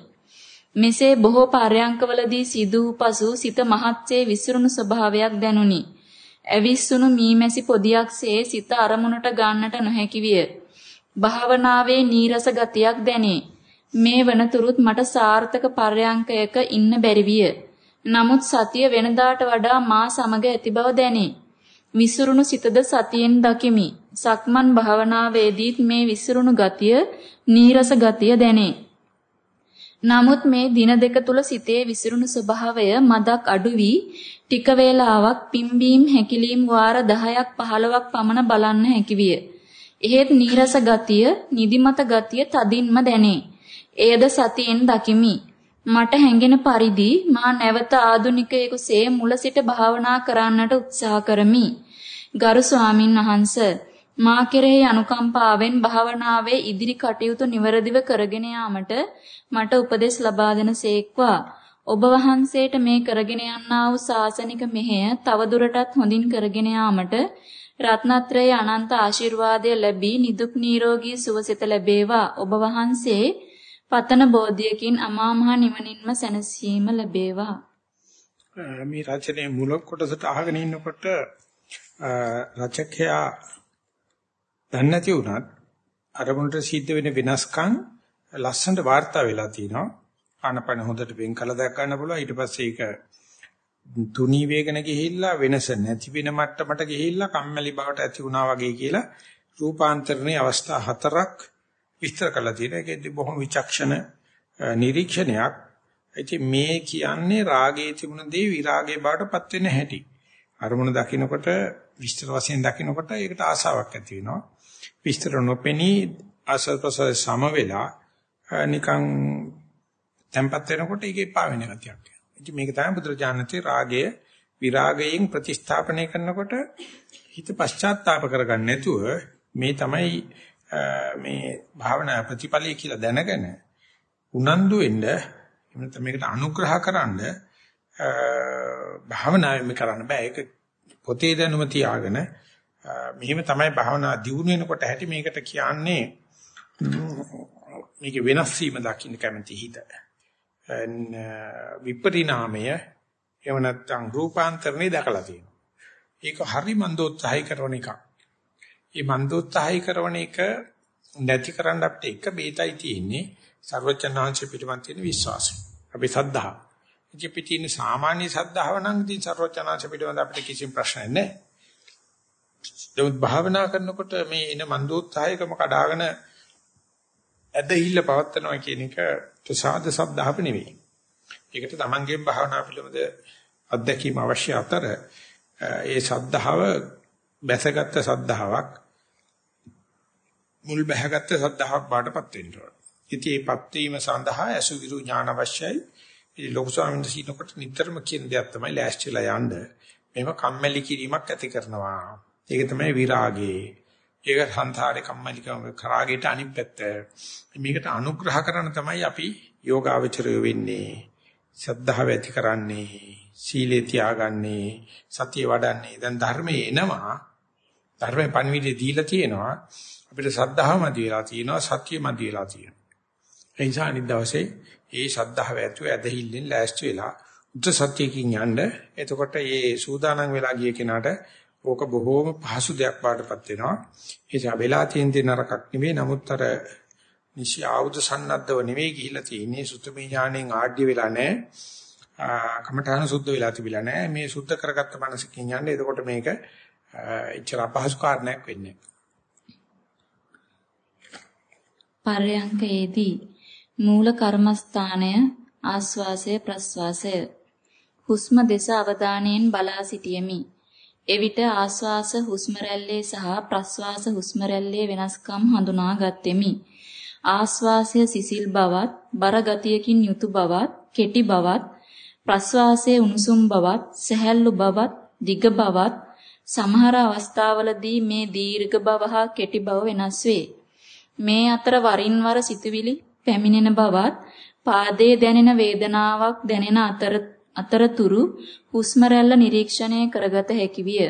මෙසේ බොහෝ පර්යංකවලදී සිදු වූ පසු සිත මහත්සේ විසිරුණු ස්වභාවයක් දැනුනි. ඇවිස්සුණු මීමැසි පොදියක්සේ සිත අරමුණට ගන්නට නොහැකි විය. භාවනාවේ නීරස ගතියක් දැනේ. මේ වනතුරුත් මට සාර්ථක පර්යංකයක ඉන්න බැරි විය. නමුත් සතිය වෙනදාට වඩා මා සමග ඇති බව දැනේ. විසිරුණු සිතද සතියෙන් දකිමි. සක්මන් භාවනාවේදීත් මේ විසිරුණු ගතිය, නීරස ගතිය දැනේ. නමුත් මේ දින දෙක තුල සිතේ විසිරුණු ස්වභාවය මදක් අඩු වී ටික වේලාවක් පිම්බීම් හැකිලීම් වාර 10ක් 15ක් පමණ බලන්න හැකි විය. එහෙත් නීරස ගතිය, නිදිමත ගතිය තදින්ම දැනේ. එයද සතියෙන් දකිමි. මට හැඟෙන පරිදි මා නැවත ආදුනිකයෙකුසේ මුල සිට භාවනා කරන්නට උත්සාහ කරමි. ගරු ස්වාමින් වහන්සේ මා කෙරෙහි අනුකම්පාවෙන් භාවනාවේ ඉදිරි කටයුතු නිවරදිව කරගෙන යාමට මට උපදෙස් ලබා දෙනසේක්වා. ඔබ වහන්සේට මේ කරගෙන යන්නා වූ සාසනික මෙහෙය තවදුරටත් හොඳින් කරගෙන යාමට රත්නත්‍රයේ අනන්ත ආශිර්වාදය ලැබී නිදුක් නිරෝගී සුවසිත ලැබේවා. ඔබ වහන්සේ පතන බෝධියකින් අමා මහ නිවනින්ම සැනසීම ලැබේවා. මේ රචනයේ මුල කොටසට අහගෙන ඉන්නකොට රචකයා දන්නේ නැති වුණත් අරමුණට සිද්ධ වෙන වෙනස්කම් ලස්සනට වාර්තා වෙලා තිනවා. ආනපන හොඳට වෙන් කළ දැක් ගන්න පුළුවන්. ඊට පස්සේ ඒක තුනී වේගන ගිහිල්ලා වෙනස නැති වෙන මට්ටමට ගිහිල්ලා කම්මැලි බවට ඇති වුණා වගේ කියලා රූපාන්තරණයේ අවස්ථා හතරක් විස්තර කරලා තියෙනවා. ඒකෙදි බොහොම විචක්ෂණ නිරීක්ෂණයක්. ඉතින් මේ කියන්නේ රාගයේ තිබුණ දේ විරාගයේ බවටපත් වෙන හැටි. අරමුණ දකින්නකොට විස්තර වශයෙන් දකින්නකොට ඒකට ආසාවක් ඇති වෙනවා. විස්තර නොපෙනී ආසල්පස සම වෙලා නිකන් tempat වෙනකොට ඒකේ පා වෙන ගතියක් එනවා. ඉතින් මේක තමයි බුදුරජාණන්සේ රාගය විරාගයෙන් ප්‍රතිස්ථාපනය කරනකොට හිත පශ්චාත්තාප කරගන්න නැතුව මේ තමයි මේ භාවනා ප්‍රතිපලය කියලා දැනගෙන උනන්දු වෙන්න එමුත් මේකට අනුග්‍රහ කරන්න භාවනාවෙම කරන්න බෑ. ඒක පොතේ දැනුම තියාගෙන මෙහෙම තමයි භාවනා දියුණු වෙනකොට ඇති මේකට කියන්නේ මේක වෙනස් වීම දකින්න කැමති හිත. විපරිණාමය එහෙම නැත්නම් රූපාන්තරණය දැකලා තියෙනවා. ඒක හරි මන්දෝත්සාහය කරන එකක්. මේ මන්දෝත්සාහය කරන එක නැති කරන්න අපිට එක බේතයි තියෙන්නේ සර්වචනාංශ පිටමන් තියෙන විශ්වාසය. අපි සද්ධා. ඉති පිටින් සාමාන්‍ය සද්ධාව නම් ඉතින් සර්වචනාංශ පිටමන් අපිට කිසිම ප්‍රශ්නයක් නැහැ. නමුත් භාවනා කරනකොට මේ එන මන්දෝත්සාහයකම කඩාගෙන ඇදහිල්ල පවත්නවා කියන එක ප්‍රසාද සද්ධාව නෙවෙයි. ඒකට තමන්ගේම භාවනා පිළිබඳ අත්දැකීම අවශ්‍ය අතර ඒ සද්ධාව බැසගත් සද්ධාාවක් මුල් බැහැගත් සද්ධාාවක් බාටපත් වෙන්න ඕන. ඉතින් මේ පත්වීම සඳහා අසුවිරු ඥාන අවශ්‍යයි. ඉතින් ලොකු ස්වාමීන් වහන්සේ ඉන්නකොට නිතරම කියන දෙයක් තමයි ලෑස්තිලා යන්න. මේව කම්මැලි කිරීමක් ඇති කරනවා. ඒක තමයි විරාගේ. ඒක සංසාරේ කම්මැලිකම කරාගේට අනිත් පැත්ත. මේකට අනුග්‍රහ කරන තමයි අපි යෝගාවචරය වෙන්නේ. ශ්‍රද්ධාව ඇති කරන්නේ, සීලේ තියාගන්නේ, සතිය වඩන්නේ. දැන් ධර්මයේ එනවා. ධර්මයේ පණිවිඩය දීලා තියෙනවා. අපිට සද්ධාව මදි වෙලා තියෙනවා, සතිය මදි වෙලා තියෙනවා. ඒ නිසා අනිත් දවසේ ඒ ශ්‍රද්ධාව ඇතුව ඇදහිල්ලෙන් ලෑස්ති වෙලා උද්ද සත්‍යකින් යන්න. එතකොට මේ සූදානම් වෙලා ගිය කෙනාට ඕක බොහෝම පහසු දෙයක් වඩපත් වෙනවා. ඒ නිසා වෙලා තියෙන දේ නරකක් නෙවෙයි. නමුත් අර නිසි ආයුධ සන්නද්ධව නෙවෙයි ගිහිලා තියෙන්නේ. සුතමේ ඥාණයෙන් ආඩ්‍ය වෙලා නැහැ. කමඨාන සුද්ධ වෙලා තිබිලා නැහැ. මේ සුද්ධ කරගත්ත මනසකින් යන්නේ. එතකොට මේක එච්චර අපහසු කාරණයක් වෙන්නේ පරයන්කයේදී මූල කර්මස්ථානය ආස්වාසය ප්‍රස්වාසය හුස්ම දෙස අවධානයෙන් බලා සිටියෙමි. එවිට ආස්වාස හුස්ම සහ ප්‍රස්වාස හුස්ම වෙනස්කම් හඳුනා ගත්ෙමි. ආස්වාසය සිසිල් බවත්, බර ගතියකින් යුතු බවත්, කෙටි බවත්, ප්‍රස්වාසයේ උණුසුම් බවත්, සැහැල්ලු බවත්, දිග බවත් සමහර අවස්ථාවලදී මේ දීර්ඝ බව හා කෙටි බව වෙනස් වේ. මේ අතර වරින් වර සිතුවිලි පැමිණෙන බවත් පාදයේ දැනෙන වේදනාවක් දැනෙන අතර අතරතුරු හුස්ම රැල්ල නිරීක්ෂණය කරගත හැකි විය.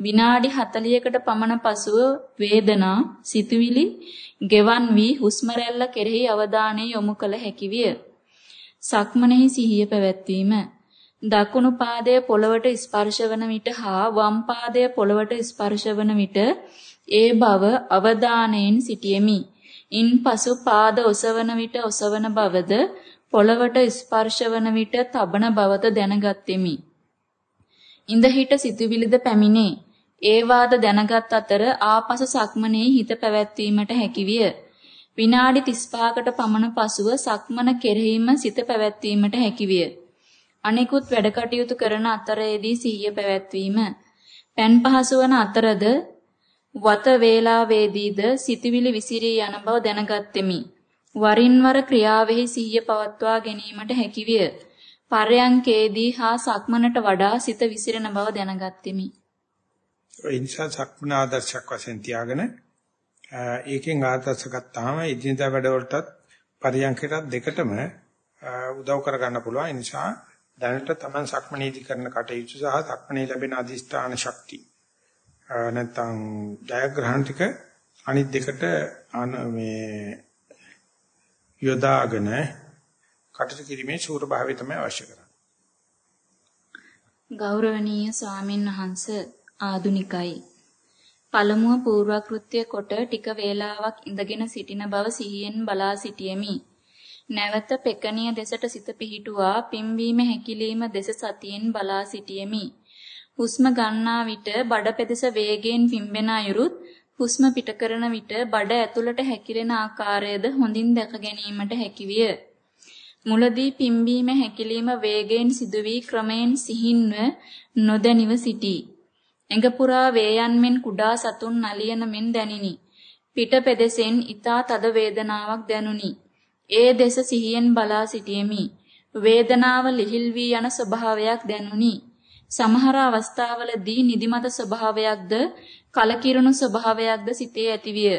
විනාඩි 40කට පමණ පසුව වේදනා සිතුවිලි ගෙවන් වී හුස්ම රැල්ල කෙරෙහි අවධානය යොමු කළ හැකි විය. සක්මනෙහි සිහිය පැවැත්වීම. දකුණු පාදය පොළවට ස්පර්ශ වන විට හා වම් පාදය පොළවට ස්පර්ශ වන විට ඒ බව අවධානයෙන් සිටියෙමි. ඉන්පසු පාද ඔසවන විට ඔසවන බවද පොළවට ස්පර්ශ වන විට තබන බවද දැනගත්ෙමි. ඉඳ හිට සිතුවිලිද පැමිණේ. ඒ වාද දැනගත් අතර ආපසු සක්මනේ හිත පැවැත්වීමට හැකිවිය. විනාඩි 35කට පමණ පසුව සක්මන කෙරෙහිම සිත පැවැත්වීමට හැකිවිය. අනිකුත් වැඩ කටයුතු කරන අතරේදී සිහිය පැවැත්වීම. පෑන් පහසු වන අතරද වත වේලාවේදීද සිතවිලි විසිරී යන බව දැනගත්ෙමි. වරින් වර ක්‍රියාවෙහි සිහිය පවත්වා ගැනීමට හැකිවිය. පරයන්කේදී හා සක්මනට වඩා සිත විසිරෙන බව දැනගත්ෙමි. ඒ නිසා සක්මන ආදර්ශයක් වශයෙන් තියාගෙන ඒකෙන් ආදර්ශ ගත්තාම ඉදිනදා වැඩවලටත් පරයන්කටත් දෙකටම උදව් කරගන්න පුළුවන්. ඒ නිසා දැනට Taman සක්මනීදි කරන කටයුතු සහ සක්මනේ ලැබෙන අදිෂ්ඨාන ශක්තිය නැත්නම් ජයග්‍රහණ ටික අනිත් දෙකට මේ යොදාගෙන කටයුතු කිරීමේ ශූර භාවය තමයි අවශ්‍ය කරන්නේ. ගෞරවනීය ස්වාමින් වහන්සේ ආදුනිකයි. පළමුව පූර්වක්‍ෘත්‍ය කොට ටික වේලාවක් ඉඳගෙන සිටින බව සිහියෙන් බලා සිටියෙමි. නැවත පෙකණිය දෙසට සිත පිහිටුවා පිම්වීම හැකිලිම දෙස සතියෙන් බලා සිටියෙමි. හුස්ම ගන්නා විට බඩ පෙදෙස වේගයෙන් පිම්බෙන අයුරුත් හුස්ම පිට කරන විට බඩ ඇතුළට හැකිලෙන ආකාරයද හොඳින් දැක ගැනීමට හැකිවිය. මුලදී පිම්බීම හැකිලිම වේගයෙන් සිදු වී ක්‍රමයෙන් සිහින්ව නොදැනිව සිටී. ඇඟ පුරා වේයන් මෙන් කුඩා සතුන් නලියන මෙන් දැනිනි. පිට පෙදෙසෙන් ඊතා තද වේදනාවක් දැනුනි. ඒ දෙස සිහියෙන් බලා සිටියෙමි. වේදනාව ලිහිල් වී යන ස්වභාවයක් දැනුනි. සමහර අවස්ථාවලදී නිදිමත ස්වභාවයක්ද කලකිරුණු ස්වභාවයක්ද සිතේ ඇතිවිය.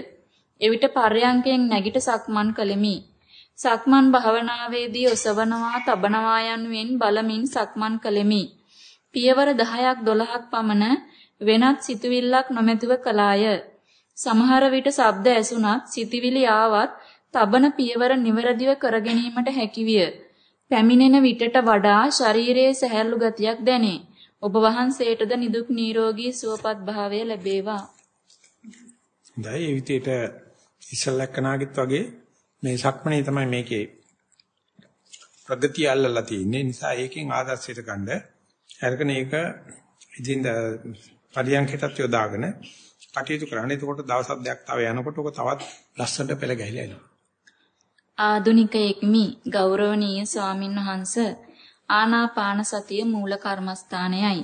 එවිට පර්යංකයෙන් නැගිට සක්මන් කළෙමි. සක්මන් භාවනාවේදී ඔසවනවා තබනවා යනුවෙන් බලමින් සක්මන් කළෙමි. පියවර 10ක් 12ක් පමණ වෙනත් සිතුවිල්ලක් නොමැතිව කලාය. සමහර විට ශබ්ද ඇසුණත් සිතුවිලි ආවත් තබන පියවර නිවැරදිව කර ගැනීමට හැකිවිය. පැමිණෙන විටට වඩා ශරීරයේ සැහැල්ලු ගතියක් දැනේ. ඔබ වහන්සේටද නිදුක් නිරෝගී සුවපත් භාවය ලැබේවා. දැන් ඒ විදිහට ඉස්සලක්කනාගෙත් වගේ මේ සක්මණේ තමයි මේකේ ප්‍රගතිය අල්ලලා තියෙන්නේ. නිසා ඒකෙන් ආදර්ශයට ගන්න. අරගෙන ඒක ඉතින් පරියන්කටත් යොදාගෙන කටයුතු කරන්න. එතකොට දවස් දෙකක් තව යනකොට ඔක තවත් ලස්සනට පෙළ ගැහිලා එනවා. ආදුනිකයෙක්මි ගෞරවනීය ස්වාමින්වහන්සේ ආනාපාන සතිය මූල කර්මස්ථානයයි.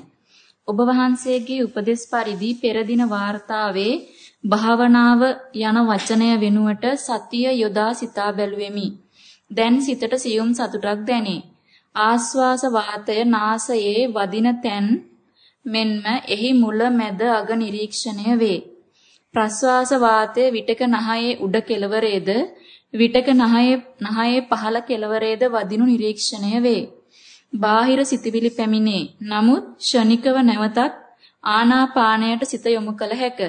ඔබ වහන්සේගේ උපදෙස් පරිදි පෙර දින වාර්තාවේ භාවනාව යන වචනය වෙනුවට සතිය යොදා සිතා බැලුවෙමි. දැන් සිතට සියුම් සතුටක් දැනේ. ආස්වාස වාතය නාසයේ වදින තැන් මෙන්ම එහි මුල මැද අග නිරීක්ෂණය වේ. ප්‍රස්වාස වාතය විටක නහයේ උඩ කෙළවරේද විටක නහයේ නහයේ පහළ කෙළවරේද වදිනු නිරීක්ෂණය වේ. බාහිර සිතවිලි පැමිණේ. නමුත් ෂණිකව නැවතත් ආනාපානයට සිත යොමු කළ හැක.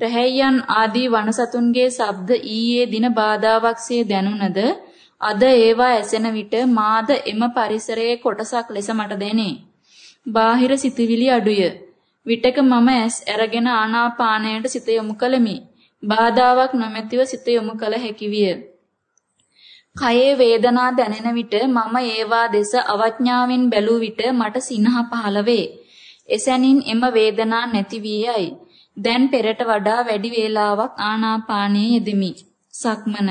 රැහැයන් ආදී වනසතුන්ගේ ශබ්ද ඊයේ දින බාධාවක්සේ දැනුණද අද ඒවා ඇසෙන විට මාද එම පරිසරයේ කොටසක් ලෙස මට දැනේ. බාහිර සිතවිලි අඩුය. විටක මම ඇස් අරගෙන ආනාපානයට සිත යොමු කළෙමි. බාධාවක් නොමැතිව සිත යොමු කළ හැකි විය. කයේ වේදනා දැනෙන විට මම ඒවා දෙස අවඥාවෙන් බැලූ විට මට සිනහ පහළ වේ. එසැනින් එම වේදනා නැති වී යයි. දැන් පෙරට වඩා වැඩි වේලාවක් ආනාපානයේ යෙදෙමි. සක්මන.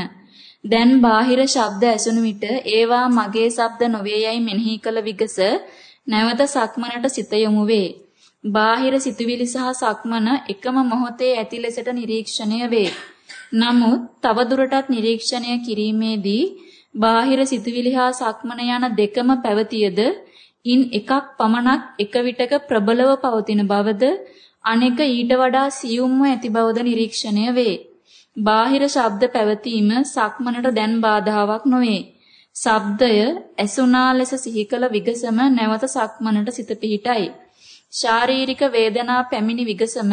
දැන් බාහිර ශබ්ද ඇසුණු විට ඒවා මගේ ශබ්ද නොවේ යයි මෙනෙහි කළ විගස නැවත සක්මනට සිත යොමු වේ. බාහිර සිතුවිලි සහ සක්මන එකම මොහොතේ ඇති ලෙසට නිරීක්ෂණය වේ. නමුත් තවදුරටත් නිරීක්ෂණය කිරීමේදී බාහිර සිතුවිලි හා සක්මන යන දෙකම පැවතියද ඉන් එකක් පමණක් එක විටක ප්‍රබලව පවතින බවද අනෙක ඊට වඩා සියුම්ව ඇති බවද නිරීක්ෂණය වේ. බාහිර ශබ්ද පැවතීම සක්මනට දැන් බාධාවක් නොවේ. ශබ්දය ඇසුණා ලෙස සිහි කළ විගසම නැවත සක්මනට සිත පිහිටයි. ශාරීරික වේදනා පැමිණි විගසම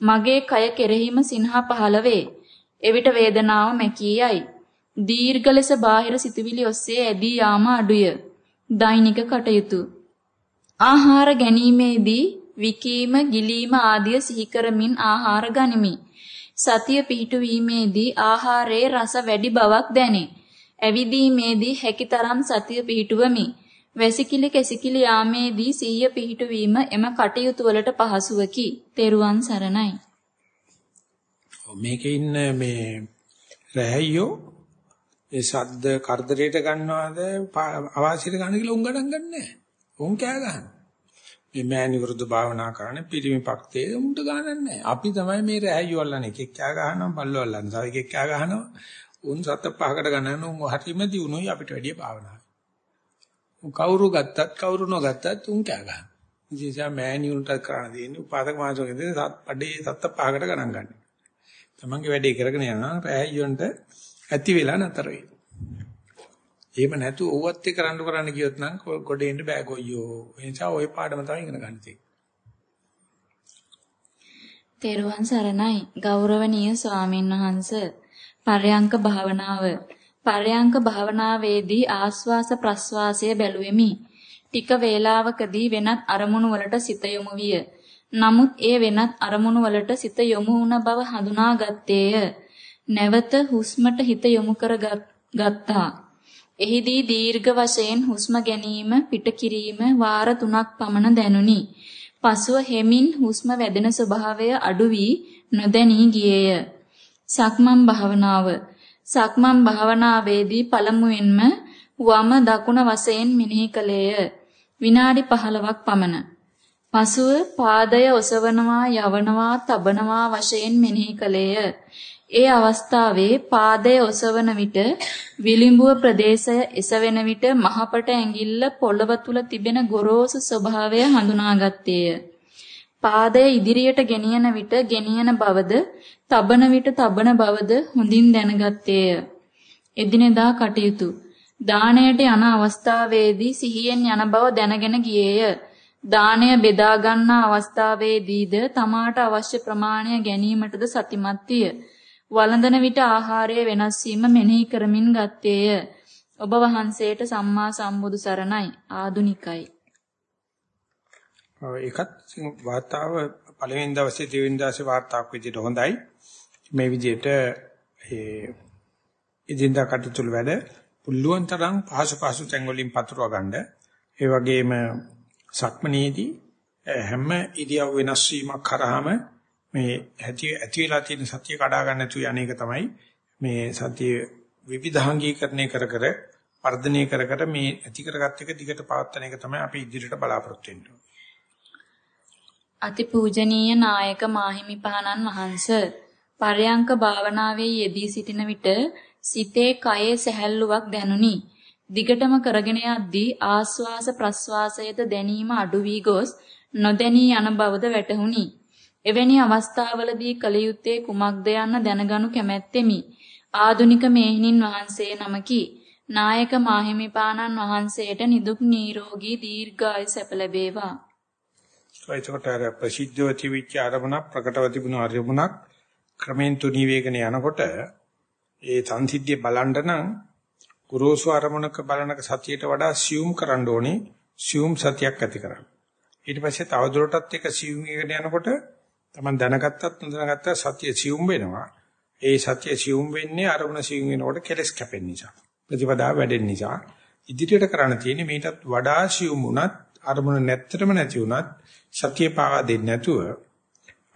මගේ කය කෙරෙහිම සිනහ පහළ වේ. එවිට වේදනාව මැකී යයි. දීර්ඝ ලෙස බාහිර සිතුවිලි ඔස්සේ ඇදී යාම අඩුය. දෛනික කටයුතු. ආහාර ගැනීමේදී විකීම, ගිලීම ආදිය සිහි කරමින් ආහාර ගනිමි. සතිය පිහිටුවීමේදී ආහාරයේ රස වැඩි බවක් දැනේ. ඇවිදීමේදී හැකිතරම් සතිය පිහිටුවමි. වැසිකිලි කැසිකිලි යාමේදී සිහිය පිහිටුවීම එම කටයුතු වලට පහසුවකි. තෙරුවන් සරණයි. මේකේ ඉන්න මේ රැහැයියෝ ඒ සද්ද කරදරයට ගන්නවද අවාසියට ගන්න කියලා උන් ගණන් ගන්නෑ. උන් කෑ ගහන. මේ මෑණි වරුද භාවනා කරන පිරිමි පක්තේ උන්ට ගණන් නැහැ. අපි තමයි මේ රැහැයියෝ අල්ලන්නේ. එකෙක් කෑ ගහනවා බල්ලෝ අල්ලන්නේ. තව එකෙක් කෑ ගහනවා. උන් සත පහකට ගණන් උන් හරිම දිනුයි අපිට වැඩිය භාවනාව. කවුරු ගත්තත් කවුරු නොගත්තත් උන් කෑ ගහනවා. ඉතින් මෑණි උන්ට කරන්න දෙන්නේ උපාසක මාසෝගෙන් දෙන්නේ සත් පඩේ සත පහකට ගණන් ගන්න. තමන්ගේ වැඩේ කරගෙන යනවා රැහැයියොන්ට ඇති වෙලා නැතර වෙයි. එහෙම නැතු ඕවත් එක්ක රණ්ඩු කරන්න ගියොත් නම් ගොඩේ ඉන්න බෑ ගොයියෝ. ඒ නිසා ওই පාඩම තමයි ඉගෙන ගන්න තියෙන්නේ. තෙරුවන් සරණයි ගෞරවනීය ස්වාමීන් වහන්ස පර්යංක භාවනාව පර්යංක භාවනාවේදී ආස්වාස ප්‍රස්වාසය බැලුවෙමි. ටික වේලාවකදී වෙනත් අරමුණු වලට සිත යොමු විය. නමුත් ඒ වෙනත් අරමුණු වලට සිත යොමු වුණ බව හඳුනාගත්තේය. නැවත හුස්මට හිත යොමු කර ගත්තා. එහිදී දීර්ඝ වශයෙන් හුස්ම ගැනීම පිට කිරීම වාර 3ක් පමණ දැනුනි. පසුව හෙමින් හුස්ම වැදෙන ස්වභාවය අඩු වී නොදැනී ගියේය. සක්මන් භාවනාව. සක්මන් භාවනාවේදී පළමුවෙන්ම වම දකුණ වශයෙන් මෙනෙහි කළේය. විනාඩි 15ක් පමණ. පසුව පාදය ඔසවනවා යවනවා තබනවා වශයෙන් මෙනෙහි කළේය. ඒ අවස්ථාවේ පාදය ඔසවන විට විලිඹුව ප්‍රදේශය එසවෙන විට මහපට ඇඟිල්ල පොළව තුල තිබෙන ගොරෝසු ස්වභාවය හඳුනාගත්තේය. පාදය ඉදිරියට ගෙනියන විට ගෙනියන බවද, තබන විට තබන බවද හොඳින් දැනගත්තේය. එදිනෙදා කටයුතු දාණයට යන අවස්ථාවේදී සිහියෙන් යන බව දැනගෙන ගියේය. දාණය බෙදා ගන්නා අවස්ථාවේදීද තමාට අවශ්‍ය ප්‍රමාණය ගැනීමටද සතිමත් විය. වළඳන විට ආහාරය වෙනස් වීම මෙනෙහි කරමින් ගත්තේය. ඔබ වහන්සේට සම්මා සම්බුදු සරණයි ආදුනිකයි. ඒකත් වාතාව පළවෙනි දවසේ දෙවෙනි දවසේ වාතාවක් විදිහට හොඳයි. මේ විදිහට ඒ ඉදින්දා කටයුතු වැඩ පුළුවන් තරම් පහසු පහසු තැන් වලින් පතුරව ගන්න. ඒ වගේම සක්මනේදී හැම ඉරියව් වෙනස් වීමක් කරාම මේ ඇති ඇති වෙලා තියෙන සත්‍ය කඩා ගන්න නැතු යන්නේක තමයි මේ සත්‍ය විවිධාංගීකරණය කර කර වර්ධනය කර කර මේ ඇති කරගත් එක දිගට පවත්වන එක තමයි අපි ඉදිරියට බලාපොරොත්තු වෙන්නේ. අතිපූජනීය නායක මාහිමිපාණන් වහන්ස පරයන්ක භාවනාවේ යෙදී සිටින විට සිතේ කයේ සැහැල්ලුවක් දැනුනි. දිගටම කරගෙන යද්දී ආස්වාස ප්‍රස්වාසයේද දැනීම අඩු වී ගොස් නොදැනී යන බවද වැටහුණි. එවැනි අවස්ථාවලදී කල යුත්තේ කුමක්ද යන්න දැනගනු කැමැත්තෙමි. ආදුනික මේහිණින් වහන්සේ නමකි. නායක මාහිමිපාණන් වහන්සේට නිදුක් නිරෝගී දීර්ඝායු සැප ලැබේවා. එතකොට අර ප්‍රසිද්ධව තිබිච්ච අරමුණක් ප්‍රකටව තිබුණු අරමුණක් ක්‍රමෙන් තුනී වේගන යනකොට ඒ සංසිද්ධිය බලන්න නම් ගුරුසු අරමුණක බලනක සතියට වඩා සියුම් කරන්න ඕනේ සියුම් සතියක් ඇති කරගන්න. ඊට පස්සේ තවදුරටත් එක සියුම් එකකට යනකොට Taman දැනගත්තත් නොදැනගත්තත් සත්‍ය සියුම් වෙනවා. ඒ සත්‍ය සියුම් වෙන්නේ අරමුණ සියුම් වෙනකොට කෙලස් කැපෙන නිසා. ප්‍රතිපදාව වැඩෙන නිසා. ඉදිරියට කරන්න තියෙන්නේ මේකටත් වඩා සියුම් වුණත් අරමුණ නැත්තරම නැති වුණත් සත්‍ය පාවා දෙන්නේ නැතුව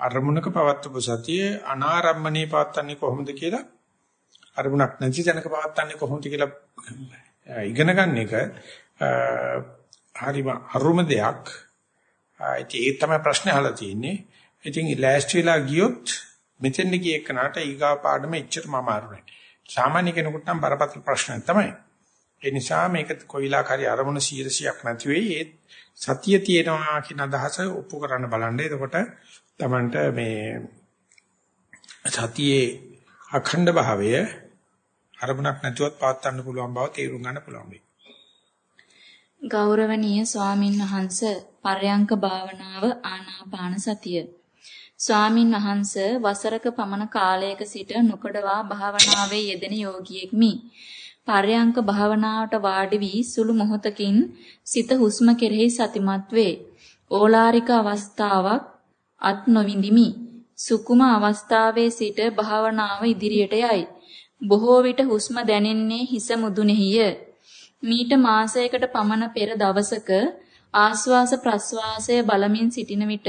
අරමුණක පවත්වපු සතිය අනාරම්මණේ පවත්න්නේ කොහොමද කියලා අරමුණක් නැති තැනක පවත්න්නේ කොහොමද කියලා ඉගෙන ගන්න එක හරිම අරුම දෙයක්. ඒ තමයි ප්‍රශ්නේ අහලා තියෙන්නේ. ඉතින් ලෑස්ති වෙලා ගියොත් මෙතෙන් ගිය එකනට ඊගා පාඩම එච්චරම අමාරු නෑ. සාමාන්‍ය කෙනෙකුට නම් බරපතල ප්‍රශ්නයක් තමයි. ඒ නිසා මේක කොයිලාකාරී අරමුණ 100ක් නැති වෙයි. ඒ සතිය තියෙනවා කියන අදහස ඔප්පු කරන්න බලන්න. එතකොට Tamanට මේ සතියේ අඛණ්ඩ භාවය අරමුණක් නැතුවත් පවත් ගන්න පුළුවන් බව තේරුම් ගන්න පුළුවන් වෙයි. ගෞරවනීය ස්වාමින් වහන්සේ පරයන්ක භාවනාව ආනාපාන සතිය ස්වාමින් වහන්ස වසරක පමණ කාලයක සිට නොකඩවා භාවනාවේ යෙදෙන යෝගියෙක්මි. පර්යංක භාවනාවට වාඩි වී සුළු මොහොතකින් සිත හුස්ම කෙරෙහි සතිමත් වේ. ඕලාරික අවස්ථාවක් අත් නොවිඳිමි. සුකුම අවස්ථාවේ සිට භාවනාව ඉදිරියට යයි. බොහෝ විට හුස්ම දැනෙන්නේ හිස මුදුනේහිය. මීට මාසයකට පමණ පෙර දවසක ආස්වාස ප්‍රස්වාසය බලමින් සිටින විට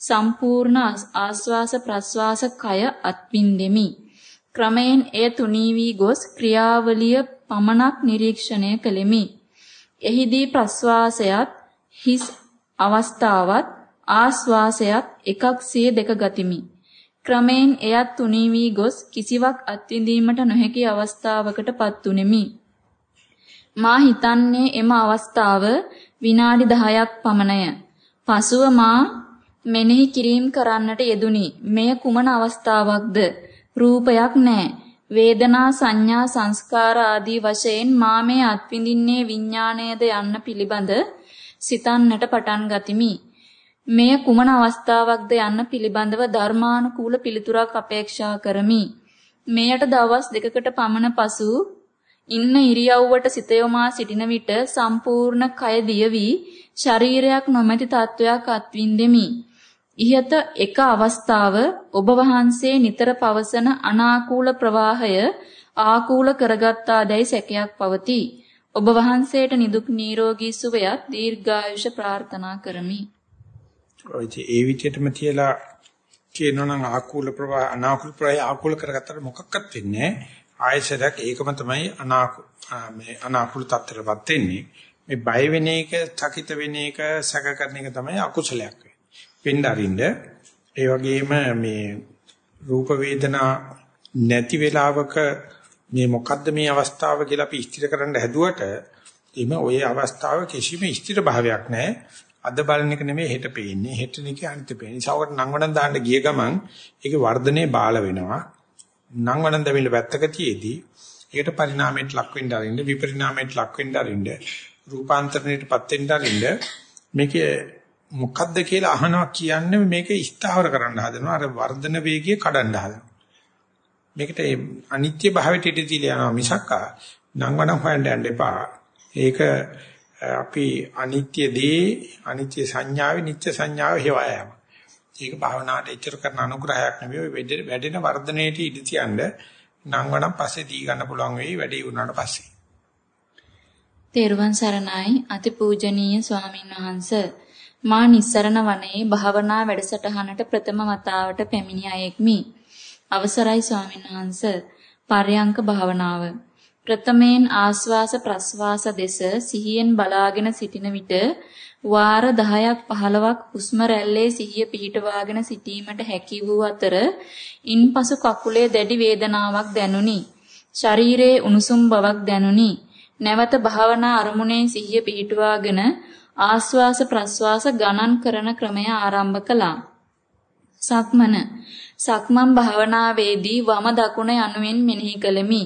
සම්පූර්ණ ආස්වාස ප්‍රස්වාස කය අත්විඳෙමි. ක්‍රමයෙන් එය තුනී වී ගොස් ක්‍රියාවලිය පමණක් නිරීක්ෂණය කළෙමි. එහිදී ප්‍රස්වාසයත් හිස් අවස්ථාවත් ආස්වාසයත් එකක්සේ දෙක ගතිමි. ක්‍රමයෙන් එයත් තුනී වී ගොස් කිසිවක් අත්විඳීමට නොහැකි අවස්ථාවකටපත් උනේමි. මා හිතන්නේ එම අවස්ථාව විනාඩි 10ක් පමණය. පසුව මා මෙනෙහි කිරීම කරන්නට යෙදුනි. මෙය කුමන අවස්ථාවක්ද? රූපයක් නැහැ. වේදනා සංඥා සංස්කාර ආදී වශයෙන් මා මේ අත්විඳින්නේ විඥාණයද යන්න පිළිබඳ සිතන්නට පටන් ගතිමි. මෙය කුමන අවස්ථාවක්ද යන්න පිළිබඳව ධර්මානුකූල පිළිතුරක් අපේක්ෂා කරමි. මෙයට දවස් දෙකකට පමණ පසු ඉන්න ඉරියව්වට සිත යොමා සිටින විට සම්පූර්ණ කය දියවි ශරීරයක් නොමැති තත්වයක් අත්විඳෙමි. ඉහත එක අවස්ථාව ඔබ වහන්සේ නිතර පවසන අනාකූල ප්‍රවාහය ආකූල කරගත්තාදැයි සැකයක් පවතී. ඔබ වහන්සේට නිදුක් නිරෝගී සුවයත් දීර්ඝායුෂ ප්‍රාර්ථනා කරමි. ඔය ඒ විදිහටම තියලා කියනනම් ආකූල ප්‍රවාහ අනාකූල ප්‍රවාහ ආකූල කරගත්තට මොකක්වත් වෙන්නේ ආයශරයක් ඒකම තමයි අනාකූල මේ අනාකූල තත්ත්වයටපත් වෙන්නේ. මේ බය වෙන එක, චකිත වෙන එක, සැක කරන එක තමයි අකුසලයක් වෙන්නේ. වෙන්න අරින්න ඒ වගේම මේ රූප වේදනා නැති වෙලාවක මේ මොකද්ද මේ අවස්ථාව කියලා අපි ස්ථිර කරන්න හැදුවට එimhe ওই අවස්ථාව කිසිම ස්ථිර භාවයක් නැහැ. අද බලන එක නෙමෙයි හෙට පේන්නේ. හෙට නිකේ අනිත් පේන්නේ. ඒසාවට නංවනන් දාන්න ගිය ගමන් ඒකේ වර්ධනේ බාල වෙනවා. නංවනන් දෙවිල පැත්තක තියේදී ඒකට පරිණාමයට ලක් වෙන්න අරින්න විපරිණාමයට ලක් වෙන්න අරින්න රූපාන්තරණයටපත් වෙන්න අරින්න මේකේ මොකද්ද කියලා අහනවා කියන්නේ මේක ස්ථාවර කරන්න හදනවා අර වර්ධන වේගය කඩන්න හදනවා මේකට අනිත්‍ය භාවයට ඉඳී තියලා යනවා මිසක් නංවනම් හොයන්න යන්න එපා ඒක අපි අනිත්‍ය දේ අනිත්‍ය සංඥාවේ නිත්‍ය සංඥාවේ හේවය යම ඒක භාවනාවට එච්චර කරන අනුග්‍රහයක් නෙවෙයි වැඩෙන වර්ධනයේට ඉඳ තියන්න නංවනම් පස්සේ දී ගන්න පුළුවන් වෙයි වැඩේ වුණාට පස්සේ තේරුවන් සරණයි අතිපූජනීය ස්වාමින් වහන්සේ මා නිස්සරණ වනයේ භාවනා වැඩසටහනට ප්‍රථම වතාවට පැමිණි අයෙක්මි. අවසරයි ස්වාමීන් වහන්ස. පර්යංක භාවනාව. ප්‍රථමයෙන් ආස්වාස ප්‍රස්වාස දෙස සිහියෙන් බලාගෙන සිටින විට වාර 10ක් 15ක් හුස්ම රැල්ලේ සිහිය පිහිටවාගෙන සිටීමට හැකි වූ අතර ඉන්පසු කකුලේ දැඩි වේදනාවක් දැනුනි. ශරීරයේ උණුසුම් බවක් දැනුනි. නැවත භාවනා අරමුණේ සිහිය පිහිටවාගෙන ආස්වාස ප්‍රස්වාස ගණන් කරන ක්‍රමය ආරම්භ කළා. සක්මන සක්මන් භාවනාවේදී වම දකුණ යනුවෙන් මෙනෙහි කළෙමි.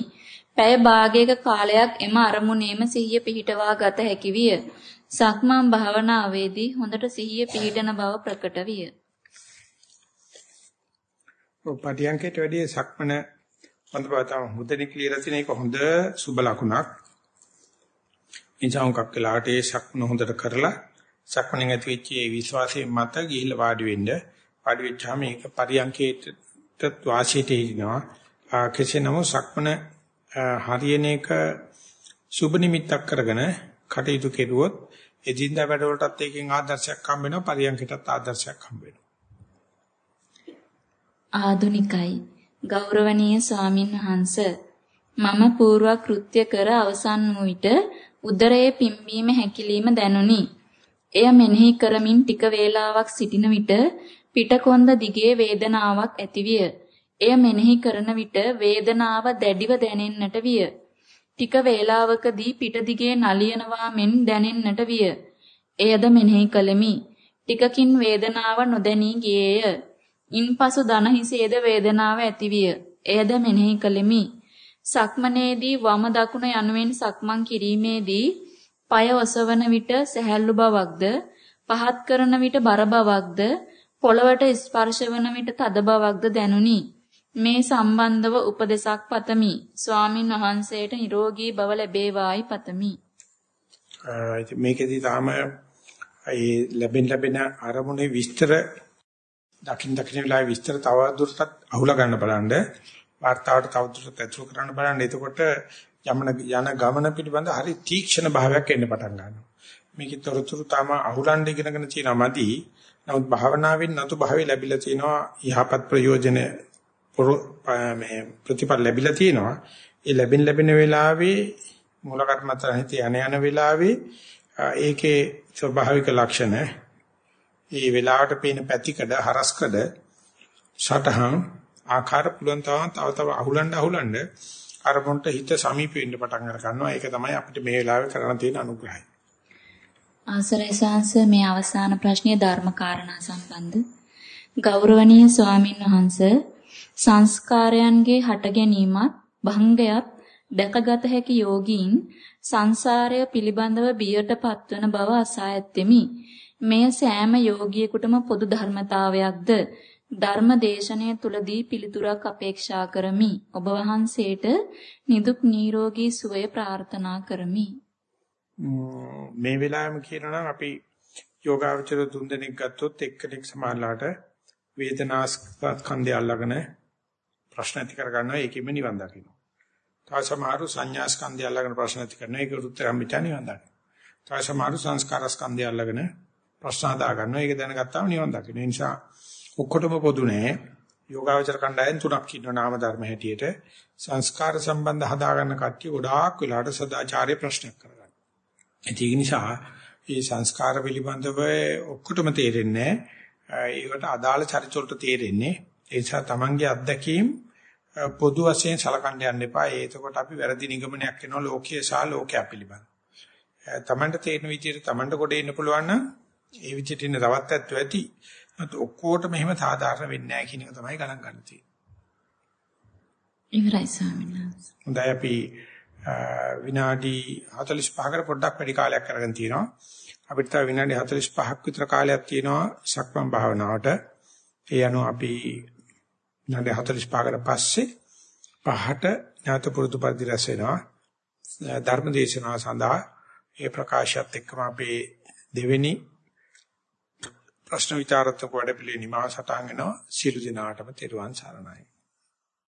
පැය භාගයක කාලයක් එම අරමුණේම සිහිය පිහිටවා ගත හැකි විය. සක්මන් භාවනාවේදී හොඳට සිහිය පිහිටන බව ප්‍රකට විය. ඔපටියන්කේට වැඩි සක්මන හොඳ බව තමයි හොඳට ක්ලියර් තියෙන එක හොඳ සුබ ලකුණක්. එනිසා උන්කක් වෙලාවට ඒ සක්මන හොඳට කරලා සක්මණෙන් ඇති වෙච්ච ඒ විශ්වාසයෙන් මත ගිහිල්ලා වාඩි වෙන්න වාඩි වෙච්චාම ඒක පරියන්කේට වාසියට හිනවා කෙසේ නමුත් සක්මන හරියන එක සුබ නිමිත්තක් කරගෙන කටයුතු කෙරුවොත් එදින්දා වැඩවලටත් ඒකෙන් ආදර්ශයක් හම්බ වෙනවා පරියන්කටත් ආදර්ශයක් හම්බ වෙනවා ආදුනිකයි ගෞරවනීය ස්වාමින් වහන්සේ මම පූර්ව කෘත්‍ය කර අවසන් වූ විට උදරයේ පිම්බීම හැකිලිම දැනුනි. එය මෙනෙහි කරමින් ටික වේලාවක් සිටින විට පිටකොන්ද දිගේ වේදනාවක් ඇතිවිය. එය මෙනෙහි කරන විට වේදනාව දැඩිව දැනෙන්නට විය. ටික වේලාවකදී පිට දිගේ නලියනවා මෙන් දැනෙන්නට විය. එයද මෙනෙහි කළෙමි. ටිකකින් වේදනාව නොදැනී ගියේය. ඉන්පසු දන හිසේද වේදනාව ඇතිවිය. එයද මෙනෙහි කළෙමි. සක්මනේදී වම දකුණ යනුවෙන් සක්මන් කිරීමේදී পায় ඔසවන විට සැහැල්ලු බවක්ද පහත් කරන විට බර බවක්ද පොළවට ස්පර්ශ වන විට තද බවක්ද දැනුනි. මේ සම්බන්ධව උපදෙසක් පතමි. ස්වාමින් වහන්සේට නිරෝගී බව ලැබේවායි පතමි. මේකෙදි තාම ඒ ලැබෙන ලැබෙන අරමුණේ විස්තර දකින් දකින් වෙලාවේ විස්තර තව දුරටත් අහුලා ගන්න බලන්න. වார்த்தාවට තව දුරටත් ඇතුළු කරන්න බලන්න. එතකොට යමන යන ගමන පිළිබඳ හරි තීක්ෂණ භාවයක් එන්න පටන් ගන්නවා. මේකේ තොරතුරු තාම අහුලන්න ඉගෙනගෙන තියෙනමදි. නමුත් භාවනාවෙන් නතු භාවය ලැබිලා තිනවා යහපත් ප්‍රයෝජන මේ ප්‍රතිපල ලැබිලා තියෙනවා. ඒ ලැබෙන ලැබෙන වෙලාවේ මූල කර්මතර හිත යන යන වෙලාවේ ඒකේ ස්වභාවික ලක්ෂණ ඒ වෙලාවට පේන පැතිකඩ හරස්කඩ සටහන් ආකාර පුලන් තව තව අහුලන්න අහුලන්න අරමුණට හිත සමීප වෙන්න පටන් අර ගන්නවා. ඒක තමයි අපිට මේ වෙලාවේ කරන්න තියෙන අනුග්‍රහය. ආසරය සාංශ මේ අවසාන ප්‍රශ්නය ධර්ම කාරණා සම්බන්ධ. ගෞරවනීය ස්වාමින් වහන්සේ සංස්කාරයන්ගේ හට ගැනීමත් භංගයත් දැකගත හැකි යෝගීන් සංසාරය පිළිබඳව බියට පත්වන බව අසා ඇත්තෙමි. මෙය සෑම යෝගියෙකුටම පොදු ධර්මතාවයක්ද ධර්ම දේශනය තුලදී පිළිතුරක් අපේක්ෂා කරමි. ඔබ වහන්සේට නිදුක් නිරෝගී සුවය ප්‍රාර්ථනා කරමි. මේ වෙලාවෙම කියනවා නම් අපි යෝගාවචර තුන් දෙනෙක් ගත්තොත් එක්කෙනෙක් සමානලාට වේදනාස්කන්ධය අල්ලගෙන ප්‍රශ්න ඇති කර ගන්නවා ඒකෙම නිවන් දකින්න. තව සමහරු සංඥා ස්කන්ධය අල්ලගෙන ප්‍රශ්න ඇති කරනවා. ඒක උත්තර හම්බෙච්චා නිවන් දකින්න. තව සමහරු සංස්කාර ස්කන්ධය අල්ලගෙන ප්‍රශ්න හදා ගන්නවා. ඒක දැනගත්තාම නිවන් දකින්න. ඒ නිසා ඔක්කොටම පොදු නෑ. යෝගාවචර කණ්ඩායම් තුනක් ඉන්නවා නාම ධර්ම හැටියට. සංස්කාර සම්බන්ධ හදා ගන්න කට්ටිය ගොඩාක් වෙලාට සදාචාර්ය ප්‍රශ්නයක් කරගන්නවා. ඒක නිසා මේ සංස්කාර පිළිබඳව ඔක්කොටම තේරෙන්නේ නෑ. ඒකට අදාළ චරිත වලට තේරෙන්නේ. ඒ නිසා Tamange අත්දැකීම් පොදු වශයෙන් සලකන්න යන්න එපා. ඒකකොට අපි වැරදි නිගමනයක් එනවා ලෝකයේ සහ ලෝකයා පිළිබඳ. තමන්ට තේරෙන විදිහට තමන්ට කොට ඉන්න පුළුවන් නම් ඒ විදිහට ඉන්න තවත් ඇත්තෝ ඇති. ඒත් ඔක්කොටම එහෙම සාධාරණ වෙන්නේ නැහැ කියන එක තමයි ගණන් ගන්න තියෙන්නේ. ඉවරයි ස්වාමීන් වහන්සේ. හොඳයි අපි විනාඩි 45කට පොඩ්ඩක් වැඩි කාලයක් අරගෙන තියෙනවා. අපිට තව විනාඩි 45ක් විතර කාලයක් තියෙනවා සක්මන් භාවනාවට. ඒ අනුව අපි විනාඩි 45කට පස්සේ පහට ඥාත පුරුදු පරිදි රැස් වෙනවා. ධර්ම දේශනාව සඳහා ඒ ප්‍රකාශයත් එක්කම අපේ දෙවෙනි ප්‍රශ්න විචාරත්මක වැඩ පිළිවෙල නිමා සටහන් වෙනවා. සියලු දෙනාටම තෙරුවන් සරණයි.